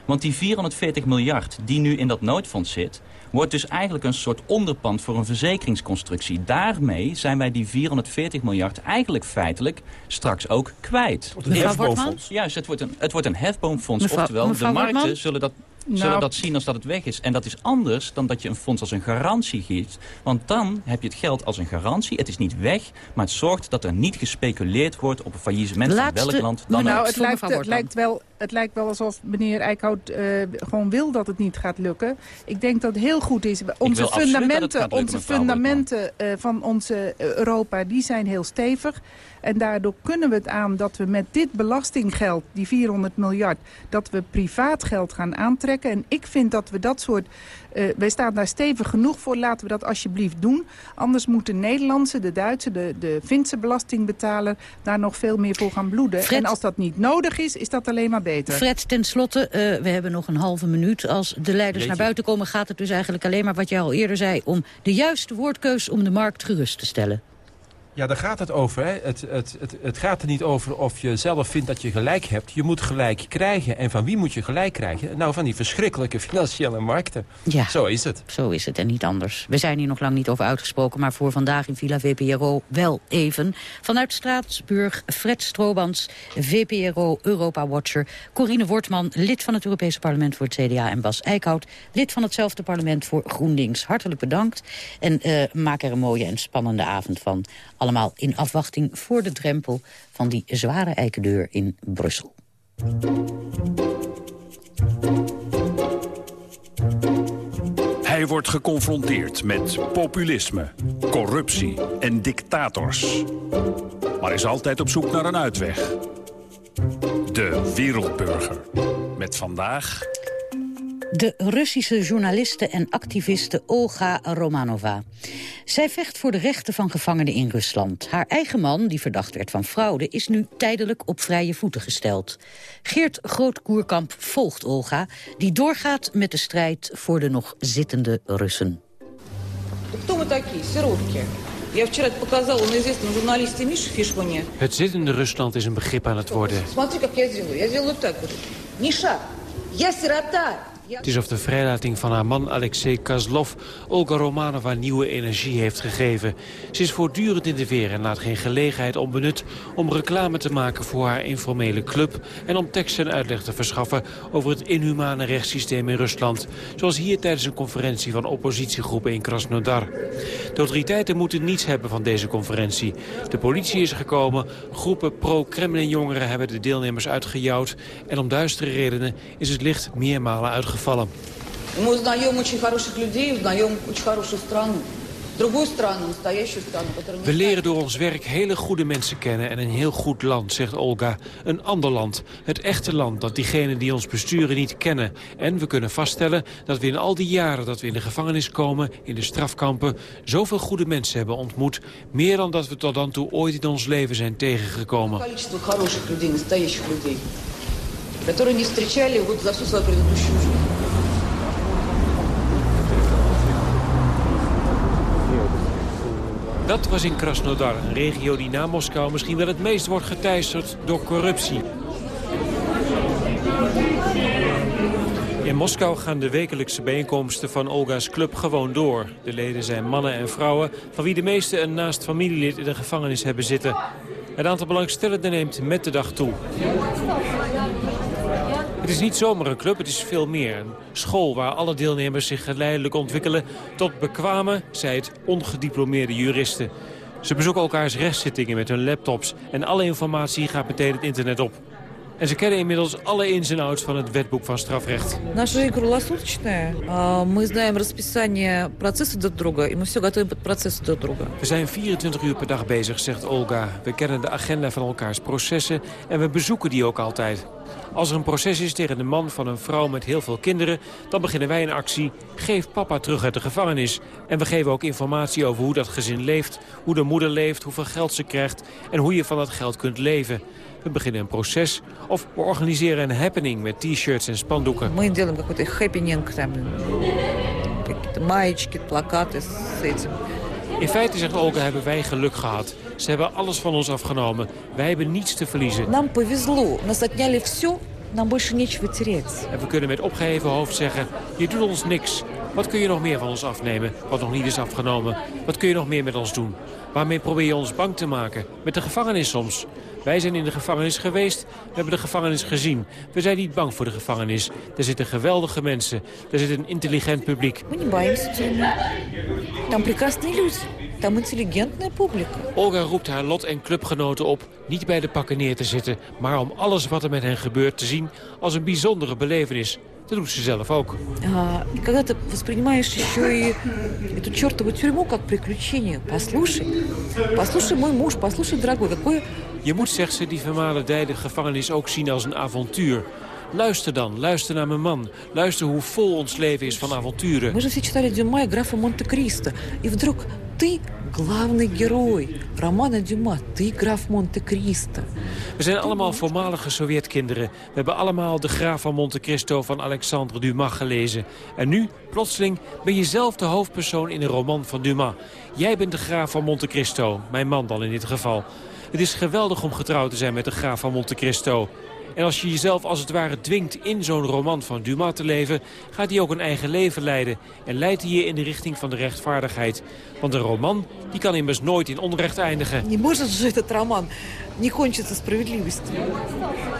Speaker 13: want die 440 miljard die nu in dat noodfonds zit... wordt dus eigenlijk een soort onderpand voor een verzekeringsconstructie. Daarmee zijn wij die 440 miljard eigenlijk feitelijk straks ook kwijt.
Speaker 11: wordt een hefboomfonds.
Speaker 13: Juist, het wordt een, het wordt een hefboomfonds.
Speaker 10: Mevrouw-
Speaker 13: Oftewel,
Speaker 10: mevrouw
Speaker 13: de markten
Speaker 10: Wortman?
Speaker 13: zullen dat,
Speaker 12: Nou.
Speaker 13: zullen dat zien als dat het weg is. En dat is anders dan dat je een fonds als een garantie geeft. Want dan heb je het geld als een garantie. Het is niet weg, maar het zorgt dat er niet gespeculeerd wordt op een faillissement
Speaker 10: Laatste
Speaker 13: van welk land dan
Speaker 12: nou,
Speaker 13: ook.
Speaker 12: het lijkt,
Speaker 10: Wortman.
Speaker 12: lijkt wel, het lijkt wel alsof meneer Eickhout eh, gewoon wil dat het niet gaat lukken. Ik denk dat het heel goed is. Onze fundamenten,
Speaker 13: lukken,
Speaker 12: onze fundamenten eh, van onze Europa, die zijn heel stevig. En daardoor kunnen we het aan dat we met dit belastinggeld, die 400 miljard, dat we privaat geld gaan aantrekken. En ik vind dat we dat soort... eh, wij staan daar stevig genoeg voor, laten we dat alsjeblieft doen. Anders moet de Nederlandse, de Duitse, de, de Finse belastingbetaler daar nog veel meer voor gaan bloeden.
Speaker 10: Fred-
Speaker 12: En als dat niet nodig is, is dat alleen maar beter.
Speaker 10: Fred, ten slotte, eh, we hebben nog een halve minuut. Als de leiders
Speaker 11: Jeetje.
Speaker 10: naar buiten komen, gaat het dus eigenlijk alleen maar... wat jij al eerder zei, om de juiste woordkeus om de markt gerust te stellen.
Speaker 11: Ja, daar gaat het over. Hè. Het, het, het, het gaat er niet over of je zelf vindt dat je gelijk hebt. Je moet gelijk krijgen. En van wie moet je gelijk krijgen? Nou, van die verschrikkelijke financiële markten.
Speaker 10: Ja.
Speaker 11: Zo is het.
Speaker 10: Zo is het en niet anders. We zijn hier nog lang niet over uitgesproken, maar voor vandaag in Villa VPRO wel even. Vanuit Straatsburg, Fred Stroobans, VPRO Europa-watcher. Corine Wortman, lid van het Europese parlement voor het CDA. En Bas Eickhout, lid van hetzelfde parlement voor GroenLinks. Hartelijk bedankt en eh, maak er een mooie en spannende avond van. Allemaal in afwachting voor de drempel van die zware eikendeur in Brussel.
Speaker 14: Hij wordt geconfronteerd met populisme, corruptie en dictators. Maar is altijd op zoek naar een uitweg. De Wereldburger. Met vandaag...
Speaker 10: De Russische journaliste en activiste Olga Romanova. Zij vecht voor de rechten van gevangenen in Rusland. Haar eigen man, die verdacht werd van fraude, is nu tijdelijk op vrije voeten gesteld. Geert Grootkoerkamp volgt Olga, die doorgaat met de strijd voor de nog zittende Russen.
Speaker 15: Het zittende Rusland is een begrip aan het worden. Het is of de vrijlating van haar man Alexei Kazlov Olga Romanova nieuwe energie heeft gegeven. Ze is voortdurend in de weer en laat geen gelegenheid onbenut om reclame te maken voor haar informele club en om tekst en uitleg te verschaffen over het inhumane rechtssysteem in Rusland. Zoals hier tijdens een conferentie van oppositiegroepen in Krasnodar. De autoriteiten moeten niets hebben van deze conferentie. De politie is gekomen, groepen pro-Kremlin jongeren hebben de deelnemers uitgejouwd en om duistere redenen is het licht meermalen
Speaker 16: uitgekomen gevallen.
Speaker 15: We leren door ons werk hele goede mensen kennen en een heel goed land, zegt Olga. Een ander land, het echte land dat diegenen die ons besturen niet kennen. En we kunnen vaststellen dat we in al die jaren dat we in de gevangenis komen, in de strafkampen, zoveel goede mensen hebben ontmoet. Meer dan dat we tot dan toe ooit in ons leven zijn tegengekomen
Speaker 16: которые не встречали вот за всю свою предыдущую жизнь.
Speaker 15: Dat was in Krasnodar, een regio die na Moskou misschien wel het meest wordt geteisterd door corruptie. In Moskou gaan de wekelijkse bijeenkomsten van Olga's club gewoon door. De leden zijn mannen en vrouwen, van wie de meeste een naast familielid in de gevangenis hebben zitten. Het aantal belangstellenden neemt met de dag toe. Het is niet zomaar een club, het is veel meer. Een school waar alle deelnemers zich geleidelijk ontwikkelen... tot bekwame, zij het ongediplomeerde juristen. Ze bezoeken elkaars rechtszittingen met hun laptops... en alle informatie gaat meteen het internet op. En ze kennen inmiddels alle ins en outs van het wetboek van strafrecht.
Speaker 16: Наша жизнь круглосуточная. А, Мы знаем расписание процесса друг друга, и мы все готовим под процессы друг друга.
Speaker 15: We zijn 24 uur per dag bezig, zegt Olga. We kennen de agenda van elkaars processen en we bezoeken die ook altijd. Als er een proces is tegen de man van een vrouw met heel veel kinderen... dan beginnen wij een actie Geef papa terug uit de gevangenis. En we geven ook informatie over hoe dat gezin leeft... hoe de moeder leeft, hoeveel geld ze krijgt... en hoe je van dat geld kunt leven. We beginnen een proces of we organiseren een happening met t-shirts en spandoeken.
Speaker 16: Мы делаем какой-то хэппининг, там, какие-то маечки, плакаты с этим.
Speaker 15: In feite, zegt Olga, hebben wij geluk gehad. Ze hebben alles van ons afgenomen. Wij hebben niets te verliezen.
Speaker 16: Нам повезло, нас отняли все, нам больше нечего терять.
Speaker 15: En we kunnen met opgeheven hoofd zeggen, je doet ons niks. Wat kun je nog meer van ons afnemen, wat nog niet is afgenomen? Wat kun je nog meer met ons doen? Waarmee probeer je ons bang te maken? Met de gevangenis soms. Wij zijn in de gevangenis geweest, we hebben de gevangenis gezien. We zijn niet bang voor de gevangenis. Er zitten geweldige mensen, er zit een intelligent publiek.
Speaker 16: Мы не боимся тюрьмы. Там прекрасные люди, там интеллигентная публика.
Speaker 15: Olga roept haar lot- en clubgenoten op niet bij de pakken neer te zitten... maar om alles wat er met hen gebeurt te zien als een bijzondere belevenis. Dat doet ze zelf ook.
Speaker 16: А, и когда ты воспринимаешь еще и эту чертову тюрьму как приключение, послушай, послушай мой муж, послушай, дорогой, какое
Speaker 15: Je moet, zegt ze, die vermalendijde gevangenis ook zien als een avontuur. Luister dan, luister naar mijn man. Luister hoe vol ons leven is van avonturen.
Speaker 16: Мы же все читали Дюма и графа Монте-Кристо. И вдруг ты главный герой романа Дюма. Ты граф Монте-Кристо.
Speaker 15: We zijn allemaal voormalige Sovjetkinderen. We hebben allemaal de graaf van Monte Cristo van Alexandre Dumas gelezen. En nu, plotseling, ben je zelf de hoofdpersoon in een roman van Dumas. Jij bent de graaf van Monte Cristo, mijn man dan in dit geval. Het is geweldig om getrouwd te zijn met de graaf van Monte Cristo. En als je jezelf als het ware dwingt in zo'n roman van Dumas te leven... gaat hij ook een eigen leven leiden en leidt hij je in de richting van de rechtvaardigheid. Want een roman die kan immers nooit in onrecht eindigen.
Speaker 16: Не может же этот роман не кончиться справедливостью.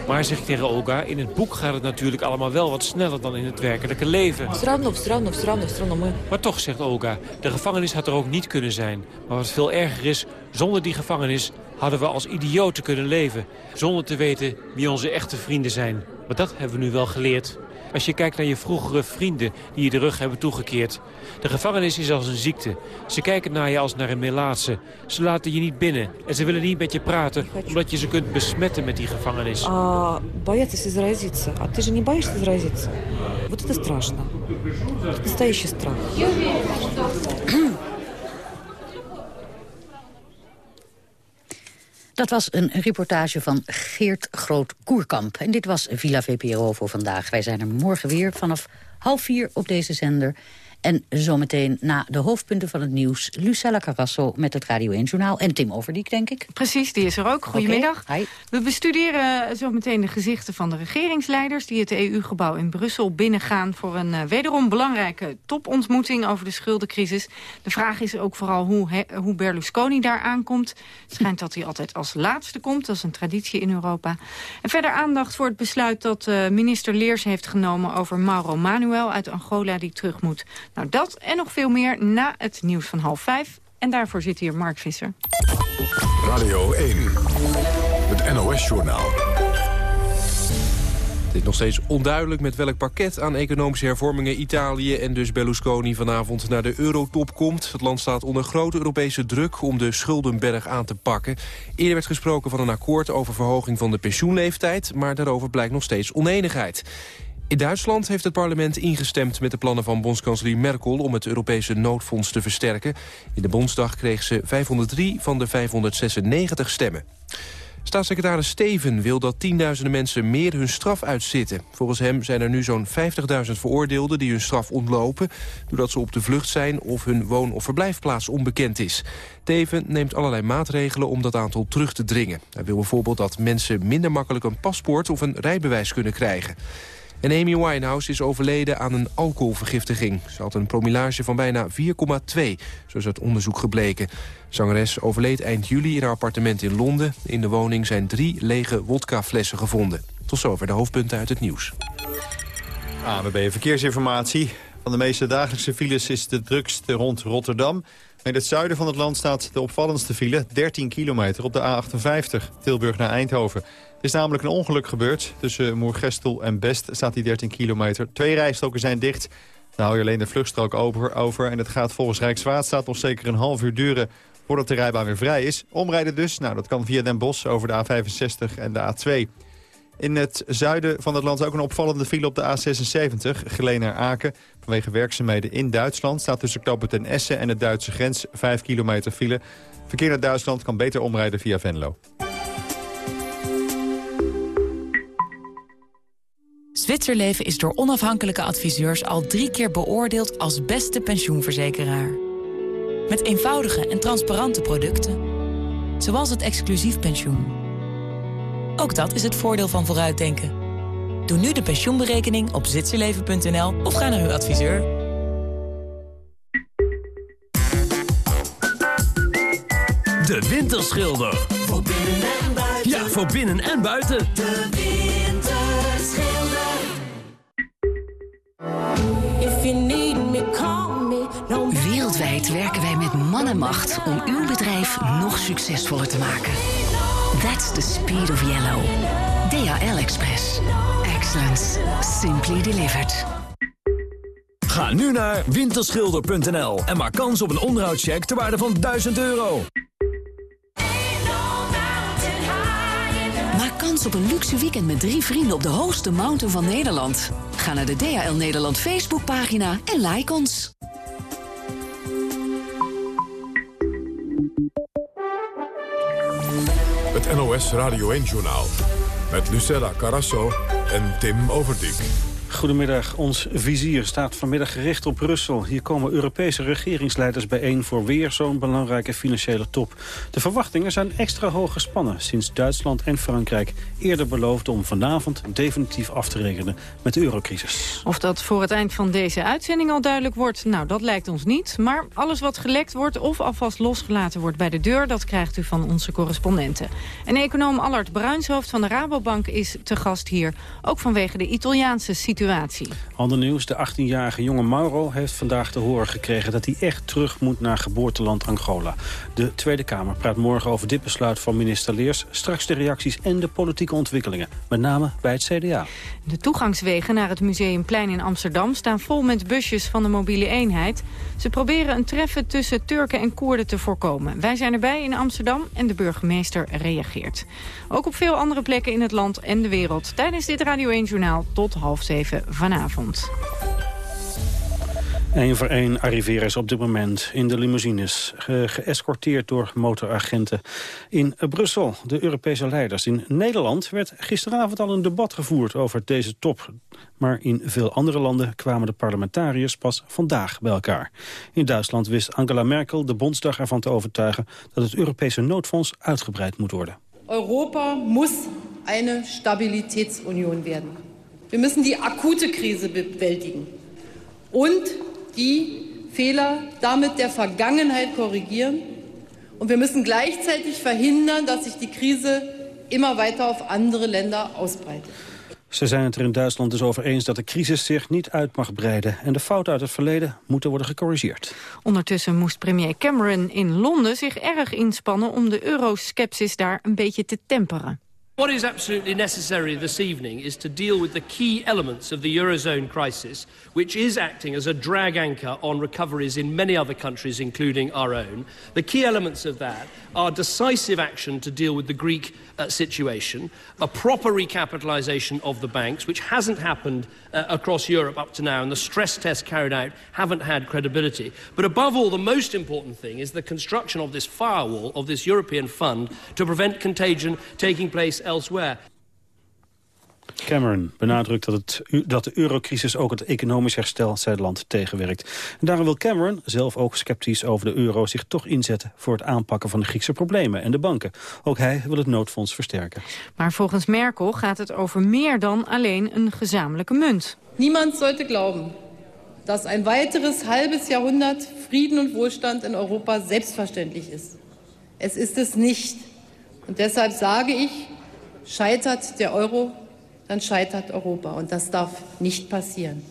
Speaker 15: Maar, zeg ik tegen Olga, in het boek gaat het natuurlijk allemaal wel wat sneller dan in het werkelijke leven.
Speaker 16: Все равно, все равно, все равно, все равно мы...
Speaker 15: Maar toch, zegt Olga, de gevangenis had er ook niet kunnen zijn. Maar wat veel erger is, zonder die gevangenis hadden we als idioten kunnen leven. Zonder te weten wie onze echte vrienden zijn. Maar dat hebben we nu wel geleerd. Als je kijkt naar je vroegere vrienden die je de rug hebben toegekeerd. De gevangenis is als een ziekte. Ze kijken naar je als naar een melaatse. Ze laten je niet binnen en ze willen niet met je praten... omdat je ze kunt besmetten met die gevangenis.
Speaker 16: А, боятся заразиться. А ты же не боишься заразиться? Вот это страшно. Это настоящий страх.
Speaker 10: Dat was een reportage van Geert Groot-Koerkamp. En dit was Villa VPRO voor vandaag. Wij zijn er morgen weer vanaf half vier op deze zender. En zometeen na de hoofdpunten van het nieuws... Lucella Carrasso met het Radio 1 Journaal. En Tim Overdiek, denk ik.
Speaker 17: Precies, die is er ook. Goedemiddag. We bestuderen zometeen de gezichten van de regeringsleiders... die het EU-gebouw in Brussel binnengaan... voor een uh, wederom belangrijke topontmoeting over de schuldencrisis. De vraag is ook vooral hoe, hoe Berlusconi daar aankomt. Het schijnt dat hij altijd als laatste komt. Dat is een traditie in Europa. En verder aandacht voor het besluit dat uh, minister Leers heeft genomen... over Mauro Manuel uit Angola die terug moet nou, dat en nog veel meer na het nieuws van half vijf. En daarvoor zit hier Mark Visser.
Speaker 1: Radio 1, het NOS-journaal.
Speaker 2: Het is nog steeds onduidelijk met welk pakket aan economische hervormingen Italië en dus Berlusconi vanavond naar de eurotop komt. Het land staat onder grote Europese druk om de schuldenberg aan te pakken. Eerder werd gesproken van een akkoord over verhoging van de pensioenleeftijd, maar daarover blijkt nog steeds oneenigheid. In Duitsland heeft het parlement ingestemd met de plannen van bondskanselier Merkel om het Europese noodfonds te versterken. In de Bondsdag kreeg ze 503 van de 596 stemmen. Staatssecretaris Steven wil dat tienduizenden mensen meer hun straf uitzitten. Volgens hem zijn er nu zo'n 50.000 veroordeelden die hun straf ontlopen... doordat ze op de vlucht zijn of hun woon- of verblijfplaats onbekend is. Steven neemt allerlei maatregelen om dat aantal terug te dringen. Hij wil bijvoorbeeld dat mensen minder makkelijk een paspoort of een rijbewijs kunnen krijgen. En Amy Winehouse is overleden aan een alcoholvergiftiging. Ze had een promillage van bijna 4,2, zo is uit onderzoek gebleken. Zangeres overleed eind juli in haar appartement in Londen. In de woning zijn drie lege wodkaflessen gevonden. Tot zover de hoofdpunten uit het nieuws.
Speaker 6: ANWB Verkeersinformatie. Van de meeste dagelijkse files is de drukste rond Rotterdam. In het zuiden van het land staat de opvallendste file, 13 kilometer op de A58, Tilburg naar Eindhoven is namelijk een ongeluk gebeurd. Tussen Moergestel en Best staat die 13 kilometer. Twee rijstroken zijn dicht. Dan hou je alleen de vluchtstrook over, over. En het gaat volgens Rijkswaterstaat nog zeker een half uur duren voordat de rijbaan weer vrij is. Omrijden dus, nou dat kan via Den Bosch over de A65 en de A2. In het zuiden van het land ook een opvallende file op de A76, Geleen naar Aken. Vanwege werkzaamheden in Duitsland staat tussen Knoppen ten Essen en de Duitse grens 5 kilometer file. Verkeer naar Duitsland kan beter omrijden via Venlo.
Speaker 18: Zwitserleven is door onafhankelijke adviseurs al drie keer beoordeeld als beste pensioenverzekeraar. Met eenvoudige en transparante producten. Zoals het exclusief pensioen. Ook dat is het voordeel van vooruitdenken. Doe nu de pensioenberekening op zwitserleven.nl of ga naar uw adviseur.
Speaker 19: De Winterschilder.
Speaker 20: Voor binnen en buiten.
Speaker 19: Ja, voor binnen en buiten.
Speaker 20: De
Speaker 21: Wereldwijd werken wij met man en macht om uw bedrijf nog succesvoller te maken. That's the speed of yellow. DHL Express. Excellence. Simply delivered.
Speaker 19: Ga nu naar winterschilder.nl en maak kans op een onderhoudscheck ter waarde van 1000 euro.
Speaker 21: Maak kans op een luxe weekend met drie vrienden op de hoogste mountain van Nederland. Ga naar de DHL Nederland Facebookpagina en like ons.
Speaker 1: Het NOS Radio 1-journaal met Lucella Carasso en Tim Overdijk.
Speaker 22: Goedemiddag. Ons vizier staat vanmiddag gericht op Brussel. Hier komen Europese regeringsleiders bijeen voor weer zo'n belangrijke financiële top. De verwachtingen zijn extra hoog gespannen sinds Duitsland en Frankrijk eerder beloofden om vanavond definitief af te rekenen met de eurocrisis.
Speaker 17: Of dat voor het eind van deze uitzending al duidelijk wordt, nou dat lijkt ons niet. Maar alles wat gelekt wordt of alvast losgelaten wordt bij de deur, dat krijgt u van onze correspondenten. En econoom Allard Bruinshoofd van de Rabobank is te gast hier, ook vanwege de Italiaanse situatie situatie.
Speaker 22: Ander nieuws, de 18-jarige jonge Mauro heeft vandaag te horen gekregen... dat hij echt terug moet naar geboorteland Angola. De Tweede Kamer praat morgen over dit besluit van minister Leers... straks de reacties en de politieke ontwikkelingen. Met name bij het CDA.
Speaker 17: De toegangswegen naar het Museumplein in Amsterdam... staan vol met busjes van de mobiele eenheid. Ze proberen een treffen tussen Turken en Koerden te voorkomen. Wij zijn erbij in Amsterdam en de burgemeester reageert. Ook op veel andere plekken in het land en de wereld. Tijdens dit Radio 1-journaal tot half zeven vanavond.
Speaker 22: Eén voor één arriveren ze op dit moment in de limousines... geëscorteerd door motoragenten in Brussel. De Europese leiders. In Nederland werd gisteravond al een debat gevoerd over deze top. Maar in veel andere landen kwamen de parlementariërs pas vandaag bij elkaar. In Duitsland wist Angela Merkel de Bondsdag ervan te overtuigen... dat het Europese noodfonds uitgebreid moet worden.
Speaker 23: Europa muss eine Stabilitätsunion werden. Wir müssen die akute Krise bewältigen. Und die Fehler damit der Vergangenheit korrigieren. Und wir müssen gleichzeitig verhindern, dass sich die Krise immer weiter auf andere Länder ausbreitet.
Speaker 22: Ze zijn het er in Duitsland dus over eens dat de crisis zich niet uit mag breiden. En de fouten uit het verleden moeten worden gecorrigeerd.
Speaker 17: Ondertussen moest premier Cameron in Londen zich erg inspannen om de euroskepsis daar een beetje te temperen.
Speaker 24: What is absolutely necessary this evening is to deal with the key elements of the Eurozone crisis, which is acting as a drag anchor on recoveries in many other countries, including our own. The key elements of that are decisive action to deal with the Greek uh, situation, a proper recapitalisation of the banks, which hasn't happened uh, across Europe up to now, and the stress tests carried out haven't had credibility. But above all, the most important thing is the construction of this firewall, of this European fund, to prevent contagion taking place elsewhere.
Speaker 22: Cameron benadrukt dat, het, dat de eurocrisis ook het economisch herstel zijn land tegenwerkt. En daarom wil Cameron, zelf ook sceptisch over de euro, zich toch inzetten voor het aanpakken van de Griekse problemen en de banken. Ook hij wil het noodfonds versterken.
Speaker 17: Maar volgens Merkel gaat het over meer dan alleen een gezamenlijke munt.
Speaker 23: Niemand sollte glauben, dass ein weiteres halbes Jahrhundert Frieden und Wohlstand in Europa selbstverständlich ist. Es ist es nicht. Und deshalb sage ich, scheitert der Euro dan scheitert Europa. En dat darf niet passeren.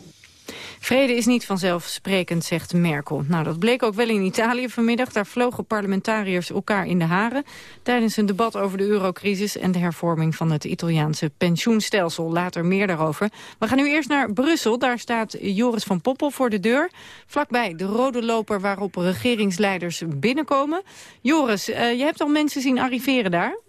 Speaker 17: Vrede is niet vanzelfsprekend, zegt Merkel. Nou, dat bleek ook wel in Italië vanmiddag. Daar vlogen parlementariërs elkaar in de haren... tijdens een debat over de eurocrisis en de hervorming van het Italiaanse pensioenstelsel. Later meer daarover. We gaan nu eerst naar Brussel. Daar staat Joris van Poppel voor de deur. Vlakbij de rode loper waarop regeringsleiders binnenkomen. Joris, uh, je hebt al mensen zien arriveren daar?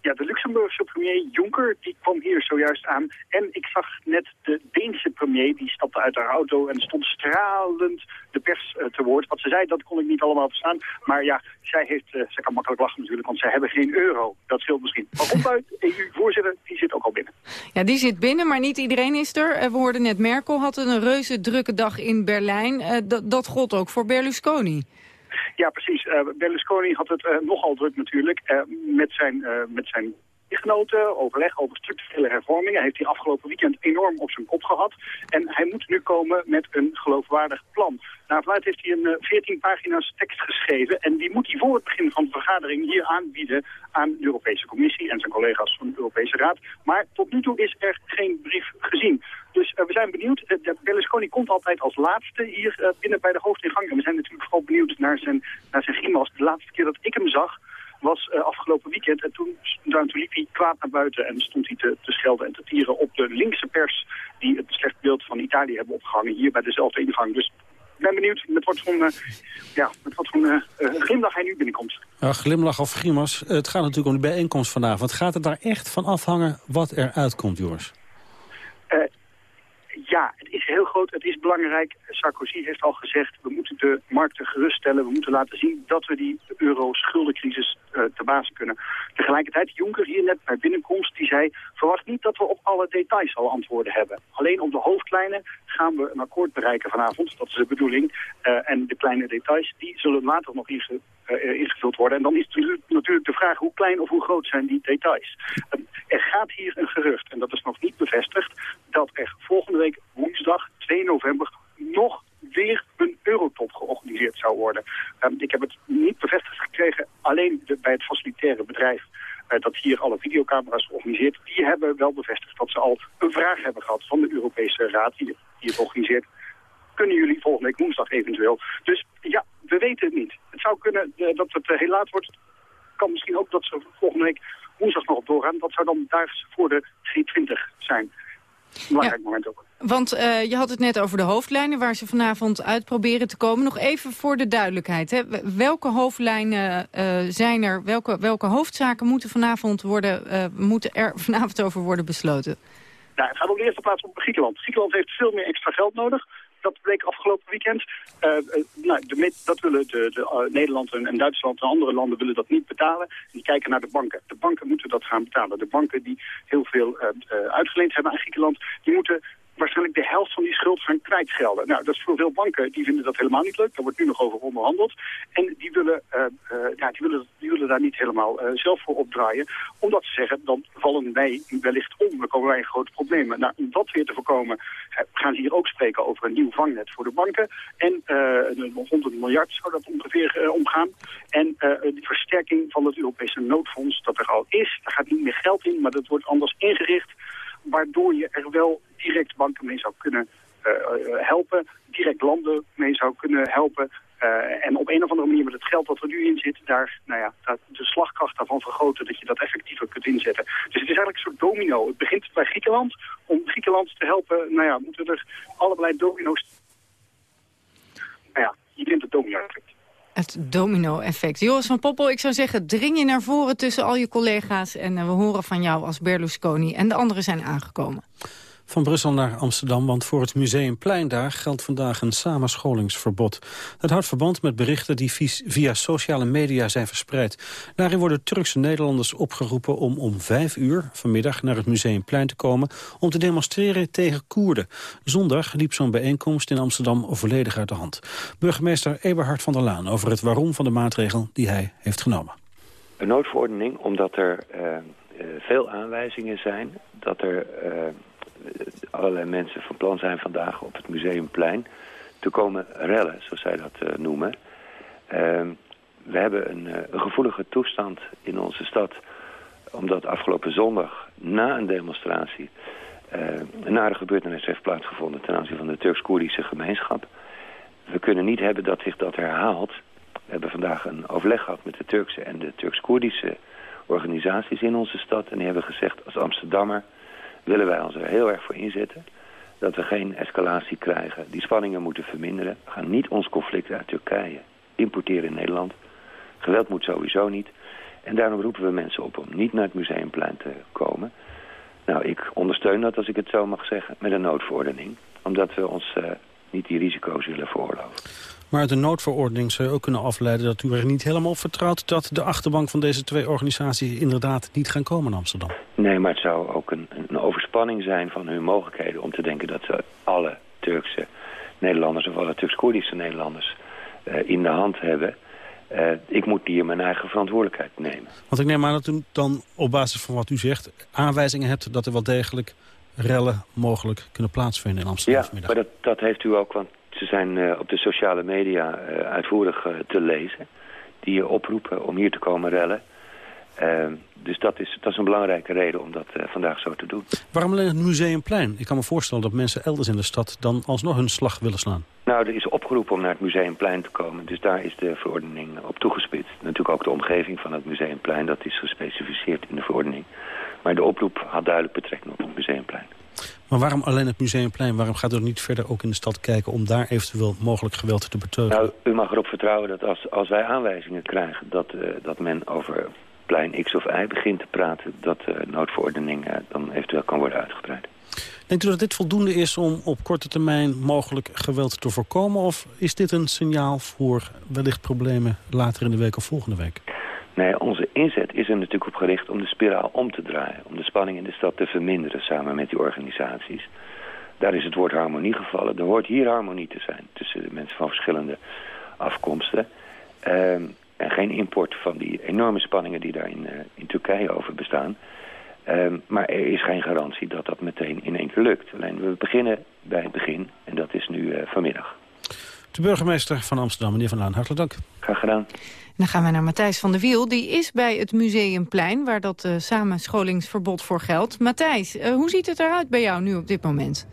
Speaker 25: Ja, de Luxemburgse premier Juncker die kwam hier zojuist aan. En ik zag net de Deense premier, die stapte uit haar auto en stond stralend de pers uh, te woord. Wat ze zei, dat kon ik niet allemaal verstaan. Maar ja, zij, heeft, uh, zij kan makkelijk lachen natuurlijk, want zij hebben geen euro. Dat scheelt misschien. Maar Rompuy, EU-voorzitter, die zit ook al binnen.
Speaker 17: Ja, die zit binnen, maar niet iedereen is er. Uh, we hoorden net, Merkel had een reuze drukke dag in Berlijn. dat gold ook voor Berlusconi.
Speaker 25: Ja, precies. Uh, Berlusconi had het uh, nogal druk natuurlijk uh, met zijn, met zijn genoten, overleg over structurele hervormingen. heeft hij afgelopen weekend enorm op zijn kop gehad. En hij moet nu komen met een geloofwaardig plan. Nou, vanuit heeft hij een 14 pagina's tekst geschreven. En die moet hij voor het begin van de vergadering hier aanbieden aan de Europese Commissie en zijn collega's van de Europese Raad. Maar tot nu toe is er geen brief gezien. Dus we zijn benieuwd. Uh, Berlusconi komt altijd als laatste hier binnen bij de hoofdingang. En we zijn natuurlijk vooral benieuwd naar zijn, naar zijn grimas. De laatste keer dat ik hem zag was afgelopen weekend. En toen, toen liep hij kwaad naar buiten en stond hij te, te schelden en te tieren op de linkse pers... die het slecht beeld van Italië hebben opgehangen hier bij dezelfde ingang. Dus ik ben benieuwd met wat voor, uh, ja, met wat voor uh, glimlach hij nu binnenkomt.
Speaker 22: Ja, glimlach of grimas. Het gaat natuurlijk om de bijeenkomst vanavond. Gaat het daar echt van afhangen wat er uitkomt, Joris?
Speaker 25: ja, het is heel groot, het is belangrijk. Sarkozy heeft al gezegd, we moeten de markten geruststellen. We moeten laten zien dat we die euro-schuldencrisis uh, te baas kunnen. Tegelijkertijd, Juncker hier net bij binnenkomst, die zei... verwacht niet dat we op alle details al antwoorden hebben. Alleen op de hoofdlijnen gaan we een akkoord bereiken vanavond. Dat is de bedoeling. Uh, en de kleine details, die zullen later nog uh, ingevuld worden. En dan is natuurlijk de vraag hoe klein of hoe groot zijn die details. er gaat hier een gerucht, en dat is nog niet bevestigd... dat er volgende week woensdag 2 november weer een eurotop georganiseerd zou worden. Um, ik heb het niet bevestigd gekregen, alleen de, bij het facilitaire bedrijf uh, dat hier alle videocamera's organiseert, die hebben wel bevestigd dat ze al een vraag hebben gehad van de Europese Raad die, die het organiseert. Kunnen jullie volgende week woensdag eventueel? Dus ja, we weten het niet. Het zou kunnen uh, dat het uh, heel laat wordt. kan misschien ook dat ze volgende week woensdag nog op doorgaan. Dat zou dan daar voor de G20 zijn. Belangrijk ja. moment ook.
Speaker 17: Want uh, je had het net over de hoofdlijnen waar ze vanavond uit proberen te komen. Nog even voor de duidelijkheid. Hè. Welke hoofdlijnen uh, zijn er? Welke, welke hoofdzaken moeten, vanavond worden, uh, moeten er vanavond over worden besloten?
Speaker 25: Nou, het gaat op de eerste plaats om Griekenland. Griekenland heeft veel meer extra geld nodig. dat bleek afgelopen weekend. nou, de, dat willen de, de Nederland en, en, Duitsland en andere landen willen dat niet betalen. Die kijken naar de banken. De banken moeten dat gaan betalen. De banken die heel veel uitgeleend hebben aan Griekenland, die moeten waarschijnlijk de helft van die schuld gaan kwijtschelden. Nou, dat is voor veel banken, die vinden dat helemaal niet leuk. Daar wordt nu nog over onderhandeld. En die willen, uh, uh, ja, die willen, die willen daar niet helemaal uh, zelf voor opdraaien. Omdat ze zeggen, dan vallen wij wellicht om. Dan komen wij in grote problemen. Nou, om dat weer te voorkomen gaan ze hier ook spreken over een nieuw vangnet voor de banken. En 100 miljard zou dat ongeveer omgaan. En de versterking van het Europese noodfonds dat er al is. Daar gaat niet meer geld in, maar dat wordt anders ingericht waardoor je er wel direct banken mee zou kunnen uh, helpen, direct landen mee zou kunnen helpen. Uh, en op een of andere manier met het geld dat er nu in zit, daar, nou ja, de slagkracht daarvan vergroten, dat je dat effectiever kunt inzetten. Dus het is eigenlijk een soort domino. Het begint bij Griekenland. Om Griekenland te helpen, nou ja, moeten er allerlei domino's... Nou ja, je vindt het domino-effect.
Speaker 17: Het domino-effect. Joris van Poppel, ik zou zeggen, dring je naar voren tussen al je collega's... en we horen van jou als Berlusconi en de anderen zijn aangekomen
Speaker 22: van Brussel naar Amsterdam, want voor het Museumplein daar geldt vandaag een samenscholingsverbod. Dat houdt verband met berichten die via sociale media zijn verspreid. Daarin worden Turkse Nederlanders opgeroepen om om vijf uur vanmiddag naar het Museumplein te komen om te demonstreren tegen Koerden. Zondag liep zo'n bijeenkomst in Amsterdam volledig uit de hand. Burgemeester Eberhard van der Laan over het waarom van de maatregel die hij heeft genomen.
Speaker 26: Een noodverordening omdat er uh, veel aanwijzingen zijn dat er uh, allerlei mensen van plan zijn vandaag op het Museumplein te komen rellen, zoals zij dat uh, noemen. Uh, we hebben een, uh, een, gevoelige toestand in onze stad, omdat afgelopen zondag na een demonstratie een nare gebeurtenis heeft plaatsgevonden ten aanzien van de Turks-Koerdische gemeenschap. We kunnen niet hebben dat zich dat herhaalt. We hebben vandaag een overleg gehad met de Turkse en de Turks-Koerdische organisaties in onze stad. En die hebben gezegd als Amsterdammer willen wij ons er heel erg voor inzetten dat we geen escalatie krijgen. Die spanningen moeten verminderen. We gaan niet ons conflict uit Turkije importeren in Nederland. Geweld moet sowieso niet. En daarom roepen we mensen op om niet naar het museumplein te komen. Nou, ik ondersteun dat, als ik het zo mag zeggen, met een noodverordening. Omdat we ons uh, niet die risico's willen veroorloven.
Speaker 22: Maar uit de noodverordening zou je ook kunnen afleiden dat u er niet helemaal op vertrouwt... dat de achterbank van deze twee organisaties inderdaad niet gaan komen in Amsterdam.
Speaker 26: Nee, maar het zou ook een, een overspanning zijn van hun mogelijkheden... om te denken dat ze alle Turkse Nederlanders of alle Turks-Koerdische Nederlanders uh, in de hand hebben... Uh, ik moet hier mijn eigen verantwoordelijkheid nemen.
Speaker 22: Want ik neem aan dat u dan op basis van wat u zegt... aanwijzingen hebt dat er wel degelijk rellen mogelijk kunnen plaatsvinden in Amsterdam.
Speaker 26: Ja, maar dat, dat heeft u ook, want ze zijn uh, op de sociale media uh, uitvoerig te lezen. Die je oproepen om hier te komen rellen. Ehm, dus dat is, dat is een belangrijke reden om dat vandaag zo te doen.
Speaker 22: Waarom alleen het Museumplein? Ik kan me voorstellen dat mensen elders in de stad dan alsnog hun slag willen slaan.
Speaker 26: Nou, er is opgeroepen om naar het Museumplein te komen. Dus daar is de verordening op toegespitst. Natuurlijk ook de omgeving van het Museumplein, dat is gespecificeerd in de verordening. Maar de oproep had duidelijk betrekking op het Museumplein.
Speaker 22: Maar waarom alleen het Museumplein? Waarom gaat u niet verder ook in de stad kijken... om daar eventueel mogelijk geweld te beteugelen?
Speaker 26: Nou, u mag erop vertrouwen dat als, als wij aanwijzingen krijgen... Dat, uh, dat men over plein X of Y begint te praten... dat de uh, noodverordening uh, dan eventueel kan worden uitgebreid.
Speaker 22: Denkt u dat dit voldoende is om op korte termijn mogelijk geweld te voorkomen? Of is dit een signaal voor wellicht problemen later in de week of volgende week?
Speaker 26: Nee, onze inzet is er natuurlijk op gericht om de spiraal om te draaien. Om de spanning in de stad te verminderen samen met die organisaties. Daar is het woord harmonie gevallen. Er hoort hier harmonie te zijn tussen de mensen van verschillende afkomsten. Um, en geen import van die enorme spanningen die daar in, uh, in Turkije over bestaan. Um, maar er is geen garantie dat dat meteen in één keer lukt. Alleen we beginnen bij het begin en dat is nu uh, vanmiddag.
Speaker 22: De burgemeester van Amsterdam, meneer Van Laan, hartelijk dank.
Speaker 26: Graag gedaan.
Speaker 17: Dan gaan we naar Matthijs van der Wiel. Die is bij het Museumplein, waar dat uh, samenscholingsverbod voor geldt. Matthijs, uh, hoe ziet het eruit bij jou nu op dit moment?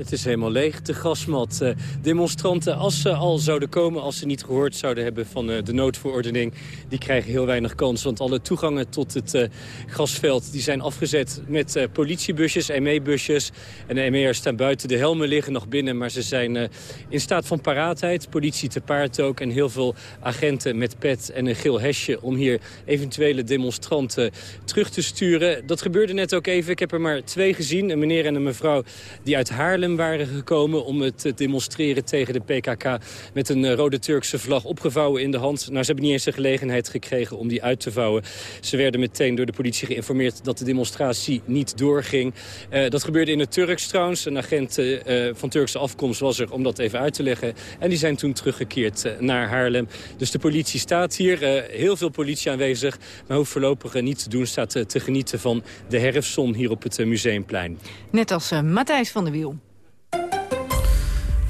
Speaker 27: Het is helemaal leeg, de gasmat. Uh, demonstranten, als ze al zouden komen, als ze niet gehoord zouden hebben van uh, de noodverordening... die krijgen heel weinig kans, want alle toegangen tot het uh, gasveld... die zijn afgezet met politiebusjes, ME-busjes. En de ME'ers staan buiten, de helmen liggen nog binnen... maar ze zijn in staat van paraatheid, politie te paard ook... en heel veel agenten met pet en een geel hesje... om hier eventuele demonstranten terug te sturen. Dat gebeurde net ook even, ik heb er maar twee gezien. Een meneer en een mevrouw die uit Haarlem Waren gekomen om het te demonstreren tegen de PKK... met een eh, rode Turkse vlag opgevouwen in de hand. Nou, ze hebben niet eens de gelegenheid gekregen om die uit te vouwen. Ze werden meteen door de politie geïnformeerd dat de demonstratie niet doorging. Uh, dat gebeurde in het Turks trouwens. Een agent uh, van Turkse afkomst was er om dat even uit te leggen. En die zijn toen teruggekeerd naar Haarlem. Dus de politie staat hier. heel veel politie aanwezig. Maar hoeft voorlopig niet te doen. Staat te genieten van de herfstzon hier op het Museumplein.
Speaker 17: Net als Matthijs van der Wiel.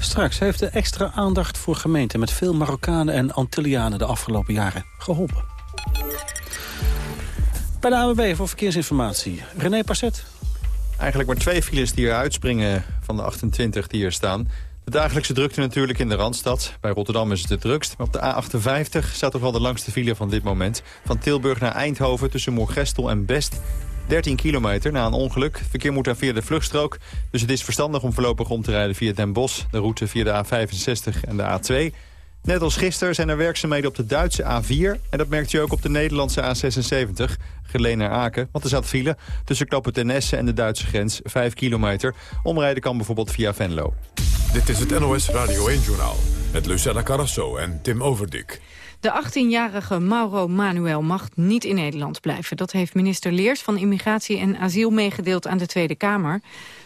Speaker 22: Straks heeft de extra aandacht voor gemeenten... met veel Marokkanen en Antillianen de afgelopen jaren geholpen. Bij de AWB voor verkeersinformatie. René Passet.
Speaker 6: Eigenlijk maar twee files die er uitspringen van de 28 die er staan. De dagelijkse drukte natuurlijk in de Randstad. Bij Rotterdam is het het drukst. Maar op de A58 staat toch wel de langste file van dit moment. Van Tilburg naar Eindhoven tussen Moorgestel en Best 13 kilometer na een ongeluk. verkeer moet daar via de vluchtstrook. Dus het is verstandig om voorlopig om te rijden via Den Bosch... de route via de A65 en de A2. Net als gisteren zijn er werkzaamheden op de Duitse A4... en dat merkt u ook op de Nederlandse A76, geleen naar Aken. Want er zat file tussen knoppen Tenesse en de Duitse grens, 5 kilometer. Omrijden kan bijvoorbeeld via Venlo.
Speaker 1: Dit is het NOS Radio 1-journaal met Lucella Carrasso en Tim Overdik.
Speaker 17: De 18-jarige Mauro Manuel mag niet in Nederland blijven. Dat heeft minister Leers van Immigratie en Asiel meegedeeld aan de Tweede Kamer.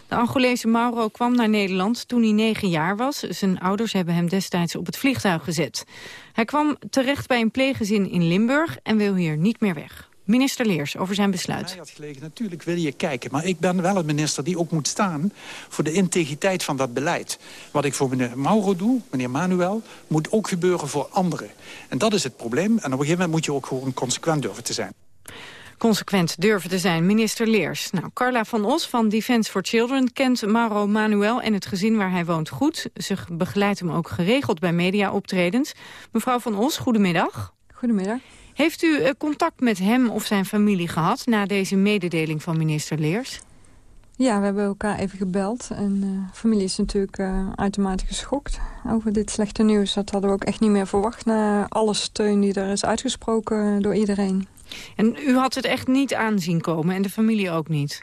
Speaker 17: De Angolese Mauro kwam naar Nederland toen hij negen jaar was. Zijn ouders hebben hem destijds op het vliegtuig gezet. Hij kwam terecht bij een pleeggezin in Limburg en wil hier niet meer weg. Minister Leers over zijn besluit.
Speaker 28: Mij had gelegen, natuurlijk wil je kijken. Maar ik ben wel een minister die ook moet staan voor de integriteit van dat beleid. Wat ik voor meneer Mauro doe, meneer Manuel, moet ook gebeuren voor anderen. En dat is het probleem. En op een gegeven moment moet je ook gewoon consequent durven te zijn
Speaker 17: consequent durven te zijn. Minister Leers. Nou, Carla van Os van Defence for Children kent Mauro Manuel en het gezin waar hij woont goed. Ze begeleidt hem ook geregeld bij mediaoptredens. Mevrouw van Os, goedemiddag.
Speaker 29: Goedemiddag.
Speaker 17: Heeft u eh, contact met hem of zijn familie gehad na deze mededeling van minister Leers?
Speaker 29: Ja, we hebben elkaar even gebeld. En de uh, familie is natuurlijk uh, uitermate geschokt over dit slechte nieuws. Dat hadden we ook echt niet meer verwacht na alle steun die er is uitgesproken door iedereen.
Speaker 17: En u had het echt niet aanzien komen en de familie ook niet?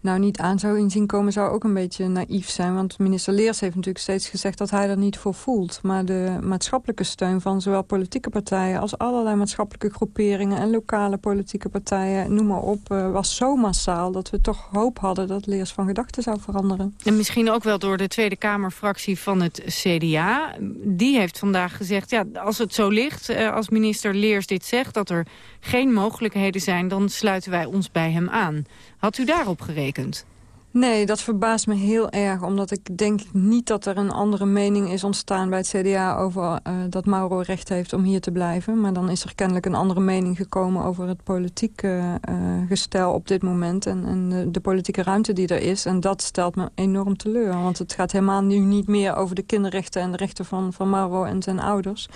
Speaker 29: Nou niet aan zou inzien komen... zou ook een beetje naïef zijn. Want minister Leers heeft natuurlijk steeds gezegd dat hij er niet voor voelt. Maar de maatschappelijke steun van zowel politieke partijen... als allerlei maatschappelijke groeperingen en lokale politieke partijen... noem maar op, uh, was zo massaal dat we toch hoop hadden... dat Leers van gedachten zou veranderen.
Speaker 17: En misschien ook wel door de Tweede Kamerfractie van het CDA. Die heeft vandaag gezegd, ja, als het zo ligt, uh, als minister Leers dit zegt... dat er geen mogelijkheden zijn, dan sluiten wij ons bij hem aan. Had u daarop gerekend?
Speaker 29: Nee, dat verbaast me heel erg. Omdat ik denk niet dat er een andere mening is ontstaan bij het CDA... over uh, dat Mauro recht heeft om hier te blijven. Maar dan is er kennelijk een andere mening gekomen... over het politieke uh, gestel op dit moment. En, en de, de, politieke ruimte die er is. En dat stelt me enorm teleur. Want het gaat helemaal nu niet meer over de kinderrechten... en de rechten van, van Mauro en zijn ouders.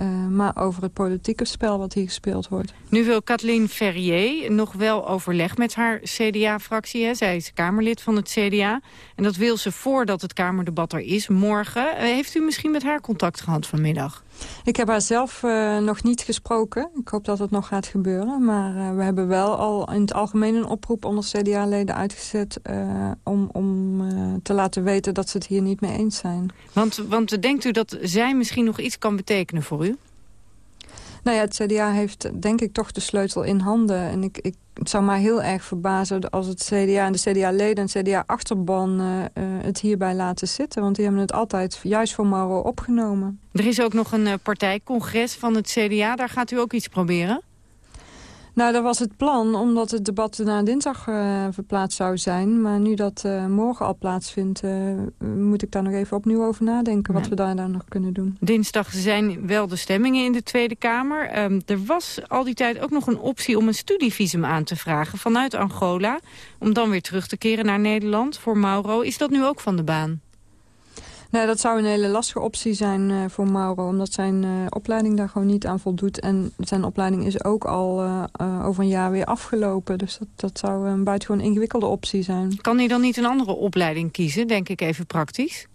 Speaker 29: Uh, maar over het politieke spel wat hier gespeeld wordt.
Speaker 17: Nu wil Kathleen Ferrier nog wel overleg met haar CDA-fractie. Zij is Kamerlid van het CDA. En dat wil ze voordat het Kamerdebat er is, morgen. Heeft u misschien met haar contact gehad vanmiddag?
Speaker 29: Ik heb haar zelf uh, nog niet gesproken. Ik hoop dat het nog gaat gebeuren. Maar uh, we hebben wel al in het algemeen een oproep onder CDA-leden uitgezet... Uh, om, om te laten weten dat ze het hier niet mee eens zijn.
Speaker 17: Want, want denkt u dat zij misschien nog iets kan betekenen voor u?
Speaker 29: Nou ja, het CDA heeft denk ik toch de sleutel in handen. En ik, ik het zou mij heel erg verbazen als het CDA en de CDA-leden en CDA-achterban uh, uh, het hierbij laten zitten. Want die hebben het altijd juist voor Mauro opgenomen.
Speaker 17: Er is ook nog een uh, partijcongres van het CDA. Daar gaat u ook iets proberen?
Speaker 29: Nou, dat was het plan, omdat het debat naar dinsdag uh, verplaatst zou zijn. Maar nu dat uh, morgen al plaatsvindt, uh, moet ik daar nog even opnieuw over nadenken... wat we daar dan nog kunnen doen.
Speaker 17: Dinsdag zijn wel de stemmingen in de Tweede Kamer. Um, er was al die tijd ook nog een optie om een studievisum aan te vragen vanuit Angola... om dan weer terug te keren naar Nederland voor Mauro. Is dat nu ook van de baan?
Speaker 29: Nee, dat zou een hele lastige optie zijn uh, voor Mauro. Omdat zijn uh, opleiding daar gewoon niet aan voldoet. En zijn opleiding is ook al uh, over een jaar weer afgelopen. Dus dat, dat zou een buitengewoon ingewikkelde optie zijn.
Speaker 17: Kan hij dan niet een andere opleiding kiezen, denk ik even praktisch?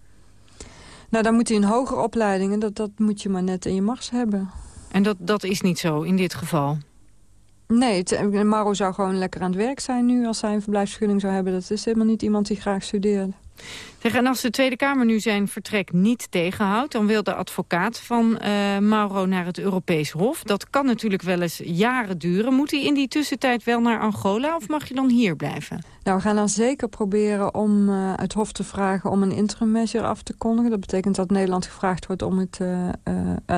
Speaker 29: Nou, dan moet hij een hogere opleiding. En dat, dat moet je maar net in je mars hebben.
Speaker 17: En dat, dat is niet zo in dit geval?
Speaker 29: Nee, Mauro zou gewoon lekker aan het werk zijn nu... als hij een verblijfsvergunning zou hebben. Dat is helemaal niet iemand die graag studeert.
Speaker 17: En als de Tweede Kamer nu zijn vertrek niet tegenhoudt... dan wil de advocaat van uh, Mauro naar het Europees Hof. Dat kan natuurlijk wel eens jaren duren. Moet hij in die tussentijd wel naar Angola of mag je dan hier blijven?
Speaker 29: Nou, we gaan dan zeker proberen om uh, het Hof te vragen om een interim measure af te kondigen. Dat betekent dat Nederland gevraagd wordt om het uh,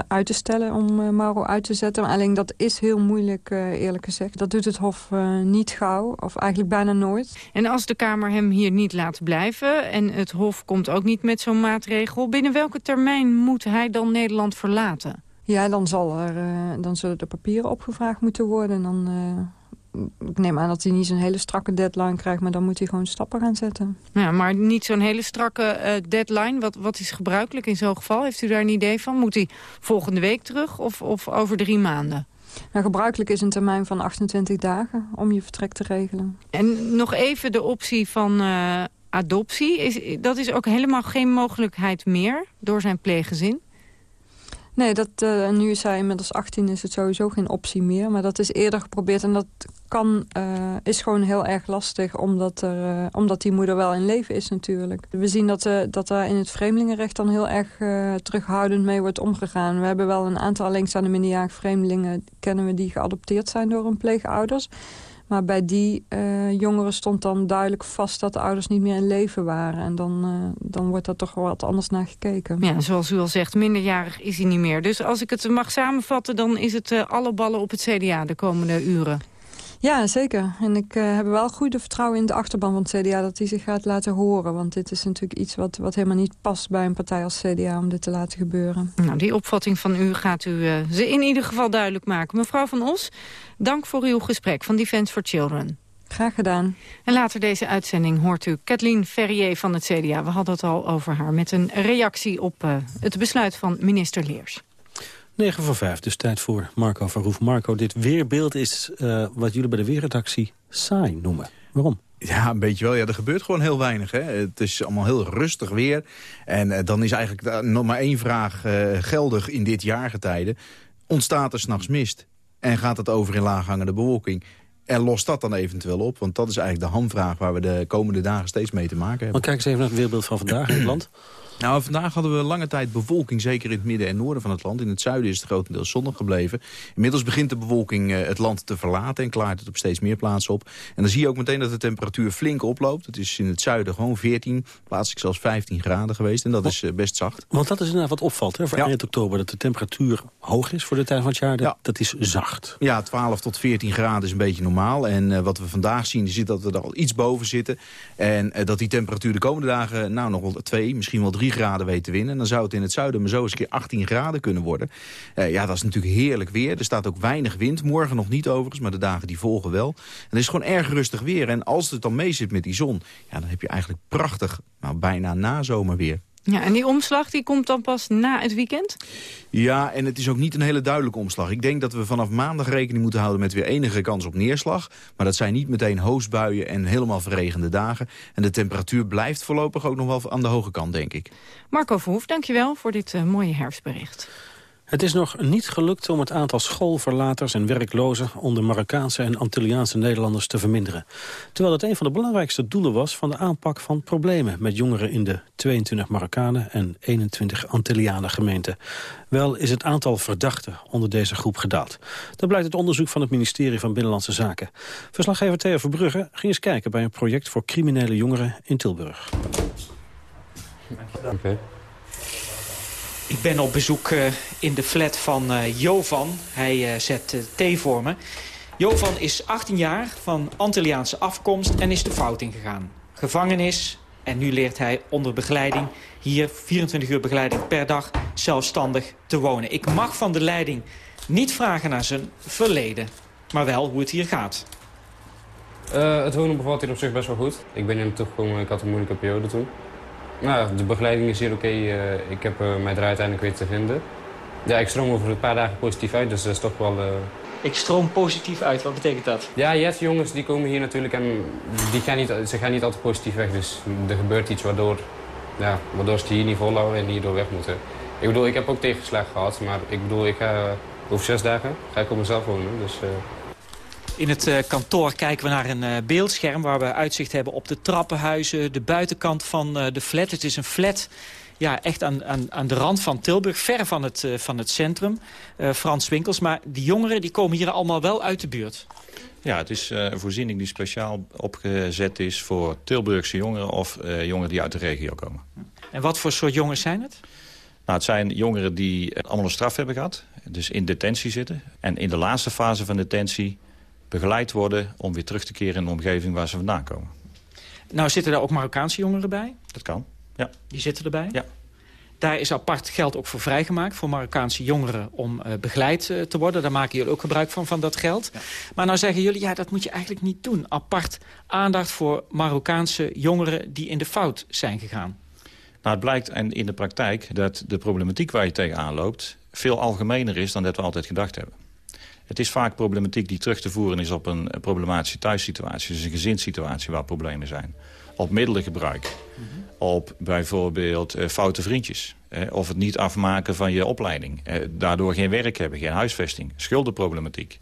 Speaker 29: uit te stellen, om Mauro uit te zetten. Maar alleen dat is heel moeilijk, eerlijk gezegd. Dat doet het Hof niet gauw, of eigenlijk bijna nooit.
Speaker 17: En als de Kamer hem hier niet laat blijven en het Hof komt ook niet met zo'n maatregel... binnen welke termijn moet hij dan Nederland verlaten?
Speaker 29: Ja, dan, zal er, dan zullen de papieren opgevraagd moeten worden. En dan ik neem aan dat hij niet zo'n hele strakke deadline krijgt... maar dan moet hij gewoon stappen gaan zetten.
Speaker 17: Ja, maar niet zo'n hele strakke uh, deadline. Wat, wat is gebruikelijk in zo'n geval? Heeft u daar een idee van? Moet hij volgende week terug of, of over drie maanden?
Speaker 29: Nou, gebruikelijk is een termijn van 28 dagen om je vertrek te regelen.
Speaker 17: En nog even de optie van uh, adoptie. Is, dat is ook helemaal geen mogelijkheid meer door zijn pleeggezin?
Speaker 29: Nee, dat, uh, nu is hij inmiddels 18 is het sowieso geen optie meer. Maar dat is eerder geprobeerd en dat kan, uh, is gewoon heel erg lastig... Omdat, er, uh, omdat die moeder wel in leven is natuurlijk. We zien dat, dat daar in het vreemdelingenrecht dan heel erg terughoudend mee wordt omgegaan. We hebben wel een aantal alleenstaande minderjarige vreemdelingen... kennen we die geadopteerd zijn door hun pleegouders... Maar bij die uh, jongeren stond dan duidelijk vast dat de ouders niet meer in leven waren. En dan, uh, dan wordt daar toch wel wat anders naar gekeken.
Speaker 17: Ja, zoals u al zegt, minderjarig is hij niet meer. Dus als ik het mag samenvatten, dan is het uh, alle ballen op het CDA de komende uren.
Speaker 29: Ja, zeker. En ik uh, heb wel goede vertrouwen in de achterban van het CDA... dat hij zich gaat laten horen. Want dit is natuurlijk iets wat, wat helemaal niet past bij een partij als CDA... om dit te laten gebeuren.
Speaker 17: Nou, die opvatting van u gaat u uh, ze in ieder geval duidelijk maken. Mevrouw Van Os, dank voor uw gesprek van Defence for Children.
Speaker 29: Graag gedaan.
Speaker 17: En later deze uitzending hoort u Kathleen Ferrier van het CDA. We hadden het al over haar met een reactie op uh, het besluit van minister Leers.
Speaker 22: 9 voor 5, dus tijd voor Marco van Roef. Marco, dit weerbeeld is uh, wat jullie bij de weerredactie saai noemen. Waarom?
Speaker 30: Ja, een beetje wel. Ja, er gebeurt gewoon heel weinig. Hè. Het is allemaal heel rustig weer. En uh, dan is eigenlijk nog maar één vraag uh, geldig in dit jaargetijde. Ontstaat er s'nachts mist? En gaat het over in laaghangende bewolking? En lost dat dan eventueel op? Want dat is eigenlijk de hamvraag waar we de komende dagen steeds mee te maken hebben.
Speaker 22: Maar kijk eens even naar het weerbeeld van vandaag in het land.
Speaker 30: Nou, vandaag hadden we lange tijd bewolking, zeker in het midden en noorden van het land. In het zuiden is het grotendeels zonnig gebleven. Inmiddels begint de bewolking uh, het land te verlaten en klaart het op steeds meer plaatsen op. En dan zie je ook meteen dat de temperatuur flink oploopt. Het is in het zuiden gewoon 14, plaatselijk zelfs 15 graden geweest. En dat is uh, best zacht.
Speaker 22: Want dat is inderdaad wat opvalt hè, voor ja. eind oktober. Dat de temperatuur hoog is voor de tijd van het jaar. Dat, ja. dat is zacht.
Speaker 30: Ja, 12 tot 14 graden is een beetje normaal. En uh, wat we vandaag zien, is dat we er al iets boven zitten. En dat die temperatuur de komende dagen nou nog wel 2, misschien wel 3 graden weet te winnen. Dan zou het in het zuiden maar zo eens een keer 18 graden kunnen worden. Uh, ja, dat is natuurlijk heerlijk weer. Er staat ook weinig wind. Morgen nog niet overigens, maar de dagen die volgen wel. En het is gewoon erg rustig weer. En als het dan mee zit met die zon... Ja, dan heb je eigenlijk prachtig, nou, bijna nazomerweer.
Speaker 17: Ja, en die omslag die komt dan pas na het weekend?
Speaker 30: Ja, en het is ook niet een hele duidelijke omslag. Ik denk dat we vanaf maandag rekening moeten houden met weer enige kans op neerslag. Maar dat zijn niet meteen hoosbuien en helemaal verregende dagen. En de temperatuur blijft voorlopig ook nog wel aan de hoge kant, denk ik.
Speaker 17: Marco Verhoef, dankjewel voor dit uh, mooie herfstbericht.
Speaker 22: Het is nog niet gelukt om het aantal schoolverlaters en werklozen onder Marokkaanse en Antilliaanse Nederlanders te verminderen. Terwijl het een van de belangrijkste doelen was van de aanpak van problemen met jongeren in de 22 Marokkanen en 21 Antillianen gemeenten. Wel is het aantal verdachten onder deze groep gedaald. Dat blijkt uit onderzoek van het ministerie van Binnenlandse Zaken. Verslaggever Theo Verbrugge ging eens kijken bij een project voor criminele jongeren in Tilburg.
Speaker 31: Okay. Ik ben op bezoek uh, in de flat van uh, Jovan. Hij uh, zet thee voor me. Jovan is 18 jaar, van Antilliaanse afkomst en is de fout ingegaan. Gevangenis en nu leert hij onder begeleiding... hier 24 uur begeleiding per dag zelfstandig te wonen. Ik mag van de leiding niet vragen naar zijn verleden, maar wel hoe het hier gaat.
Speaker 32: het wonen bevalt hier op zich best wel goed. Ik ben hier toegekomen, ik had een moeilijke periode toen. Nou, de begeleiding is hier oké. Okay. Uh, ik heb uh, mij er uiteindelijk weer te vinden. Ja, ik stroom over een paar dagen positief uit, dus dat is toch wel... Uh...
Speaker 31: Ik stroom positief uit, wat betekent dat?
Speaker 32: Ja, je hebt jongens die komen hier natuurlijk en die gaan niet, ze gaan niet altijd positief weg. Dus er gebeurt iets waardoor, ja, waardoor ze hier niet volhouden en hierdoor weg moeten. Ik bedoel, ik heb ook tegenslag gehad, maar ik bedoel, ik ga over zes dagen ga ik op mezelf wonen. Dus,
Speaker 31: In het uh, kantoor kijken we naar een uh, beeldscherm... waar we uitzicht hebben op de trappenhuizen, de buitenkant van uh, de flat. Het is een flat ja, echt aan, aan, aan de rand van Tilburg, ver van het, van het centrum. Frans Winkels, maar die jongeren die komen hier allemaal wel uit de buurt.
Speaker 33: Ja, het is een voorziening die speciaal opgezet is voor Tilburgse jongeren... of jongeren die uit de regio komen.
Speaker 31: En wat voor soort jongens zijn het?
Speaker 33: Nou, het zijn jongeren die allemaal een straf hebben gehad. Dus in detentie zitten. En in de laatste fase van detentie begeleid worden... om weer terug te keren in de omgeving waar ze vandaan komen.
Speaker 31: Nou, zitten daar ook Marokkaanse jongeren bij?
Speaker 33: Dat kan, ja.
Speaker 31: Die zitten erbij?
Speaker 33: Ja.
Speaker 31: Daar is apart geld ook voor vrijgemaakt... voor Marokkaanse jongeren om uh, begeleid uh, te worden. Daar maken jullie ook gebruik van, van dat geld. Ja. Maar nou zeggen jullie, ja, dat moet je eigenlijk niet doen. Apart aandacht voor Marokkaanse jongeren die in de fout zijn gegaan.
Speaker 33: Nou, het blijkt in de praktijk dat de problematiek waar je tegenaan loopt... veel algemener is dan dat we altijd gedacht hebben. Het is vaak problematiek die terug te voeren is op een problematische thuissituatie. Dus een gezinssituatie waar problemen zijn. Op middelengebruik. Mm -hmm. Op bijvoorbeeld uh, foute vriendjes. Eh, of het niet afmaken van je opleiding. Eh, daardoor geen werk hebben, geen huisvesting. Schuldenproblematiek.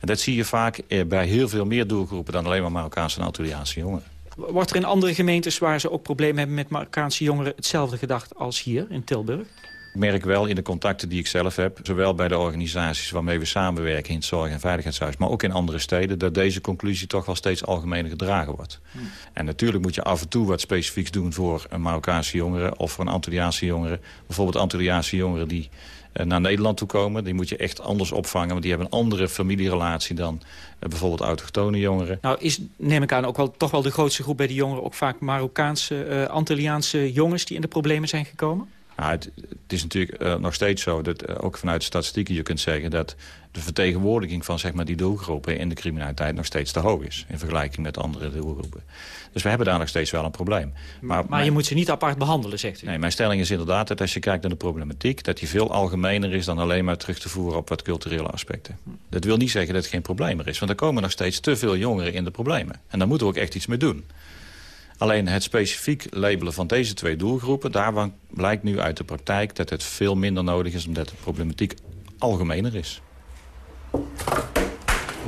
Speaker 33: En dat zie je vaak eh, bij heel veel meer doelgroepen... dan alleen maar Marokkaanse en Antilliaanse jongeren.
Speaker 31: Wordt er in andere gemeentes waar ze ook problemen hebben met Marokkaanse jongeren... hetzelfde gedacht als hier in Tilburg?
Speaker 33: Ik merk wel in de contacten die ik zelf heb... zowel bij de organisaties waarmee we samenwerken... in het Zorg- en Veiligheidshuis, maar ook in andere steden... dat deze conclusie toch wel steeds algemener gedragen wordt. Hmm. En natuurlijk moet je af en toe wat specifieks doen... voor een Marokkaanse jongere of voor een Antilliaanse jongere. Bijvoorbeeld Antilliaanse jongeren die uh, naar Nederland toe komen. Die moet je echt anders opvangen, want die hebben een andere familierelatie... dan uh, bijvoorbeeld autochtone jongeren.
Speaker 31: Nou is, neem ik aan, ook wel, toch wel de grootste groep bij die jongeren... ook vaak Marokkaanse, uh, Antilliaanse jongens die in de problemen zijn gekomen?
Speaker 33: Nou, het, het, is natuurlijk uh, nog steeds zo, dat uh, ook vanuit de statistieken je kunt zeggen... dat de vertegenwoordiging van zeg maar, die doelgroepen in de criminaliteit nog steeds te hoog is. In vergelijking met andere doelgroepen. Dus we hebben daar nog steeds wel een probleem.
Speaker 31: Maar, maar mijn, je moet ze niet apart behandelen, zegt u?
Speaker 33: Nee, mijn stelling is inderdaad dat als je kijkt naar de problematiek... dat die veel algemener is dan alleen maar terug te voeren op wat culturele aspecten. Dat wil niet zeggen dat het geen probleem meer is. Want er komen nog steeds te veel jongeren in de problemen. En daar moeten we ook echt iets mee doen. Alleen het specifiek labelen van deze twee doelgroepen... daarvan blijkt nu uit de praktijk dat het veel minder nodig is... omdat de problematiek algemener is.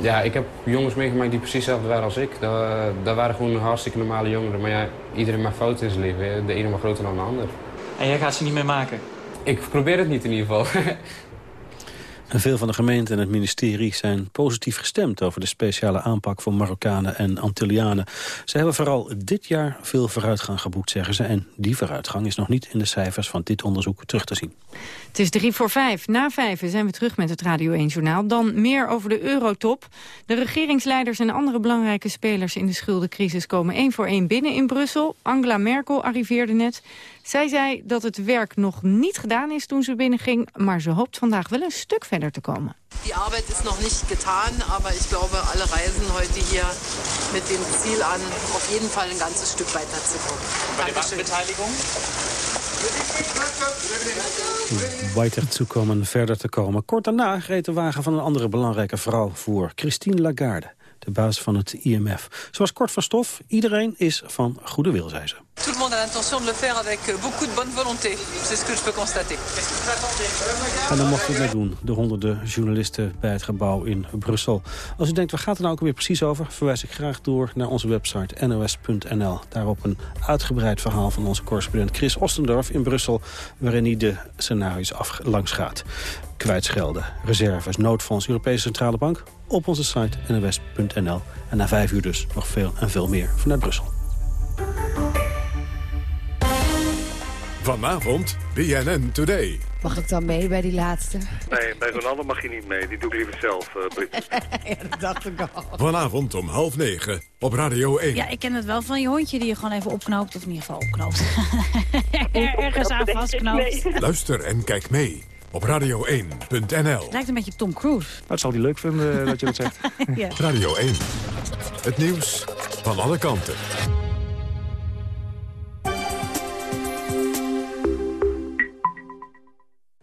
Speaker 32: Ja, ik heb jongens meegemaakt die precies hetzelfde waren als ik. Dat, dat waren gewoon hartstikke normale jongeren. Maar ja, iedereen maakt fouten in zijn leven. De ene maar groter dan de ander.
Speaker 31: En jij gaat ze niet meer maken?
Speaker 32: Ik probeer het niet in ieder geval.
Speaker 22: Veel van de gemeenten en het ministerie zijn positief gestemd... over de speciale aanpak voor Marokkanen en Antillianen. Ze hebben vooral dit jaar veel vooruitgang geboekt, zeggen ze. En die vooruitgang is nog niet in de cijfers van dit onderzoek terug te zien.
Speaker 17: Het is drie voor vijf. Na vijf zijn we terug met het Radio 1-journaal. Dan meer over de eurotop. De regeringsleiders en andere belangrijke spelers in de schuldencrisis... komen één voor één binnen in Brussel. Angela Merkel arriveerde net. Zij zei dat het werk nog niet gedaan is toen ze binnenging... maar ze hoopt vandaag wel een stuk verder te komen.
Speaker 23: Die arbeid is nog niet gedaan, maar ik glaube, alle reizen heute hier met dem Ziel aan... op jeden Fall een ganzes stuk weiter te komen.
Speaker 31: Bij de marktbeteiligung?
Speaker 22: Weiter te komen, verder te komen. Kort daarna reed de wagen van een andere belangrijke vrouw voor. Christine Lagarde, de baas van het IMF. Zoals kort van stof, iedereen is van goede wil, zei ze.
Speaker 23: Tout le monde a de le faire avec beaucoup de bonne volonté. C'est ce que je peux constater.
Speaker 22: En dan mochten we het doen, de honderden journalisten bij het gebouw in Brussel. Als u denkt, waar gaat het nou ook weer precies over? Verwijs ik graag door naar onze website nos.nl. Daarop een uitgebreid verhaal van onze correspondent Chris Ostendorf in Brussel... waarin hij de scenario's af langs gaat. Kwijtschelden, reserves, noodfonds, Europese Centrale Bank... op onze site nos.nl. En na vijf uur dus nog veel en veel meer vanuit Brussel.
Speaker 1: Vanavond BNN Today.
Speaker 34: Mag ik dan mee bij die laatste?
Speaker 35: Nee, bij Ronaldo mag je niet mee. Die doe ik liever zelf, uh,
Speaker 34: ja, dat dacht ik al.
Speaker 1: Vanavond om half negen op Radio 1.
Speaker 34: Ja, ik ken het wel van je hondje die je gewoon even opknoopt. Of in ieder geval opknoopt. Ergens aan vastknoopt.
Speaker 1: Luister en kijk mee op radio1.nl.
Speaker 34: Lijkt een beetje op Tom Cruise.
Speaker 22: Dat zou hij leuk vinden dat je dat zegt.
Speaker 34: ja.
Speaker 1: Radio 1. Het nieuws van alle kanten.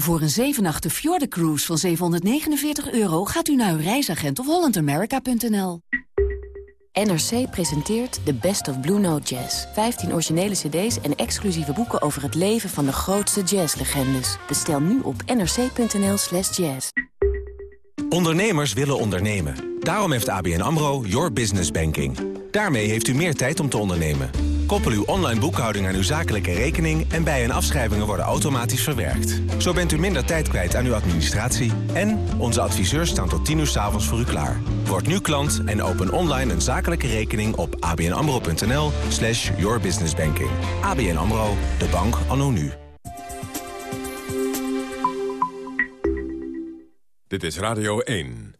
Speaker 21: Voor een 7 nachten Cruise van 749 euro gaat u naar uw reisagent of hollandamerica.nl.
Speaker 36: NRC presenteert The Best of Blue Note Jazz. 15 originele cd's en exclusieve boeken over het leven van de grootste jazzlegendes. Bestel nu op nrc.nl slash jazz.
Speaker 37: Ondernemers willen ondernemen. Daarom heeft ABN AMRO Your Business Banking. Daarmee heeft u meer tijd om te ondernemen. Koppel uw online boekhouding aan uw zakelijke rekening... en bij- en afschrijvingen worden automatisch verwerkt. Zo bent u minder tijd kwijt aan uw administratie... en onze adviseurs staan tot 10 uur s'avonds voor u klaar. Word nu klant en open online een zakelijke rekening op abnamro.nl slash yourbusinessbanking. ABN AMRO, de bank anno nu.
Speaker 1: Dit is Radio 1.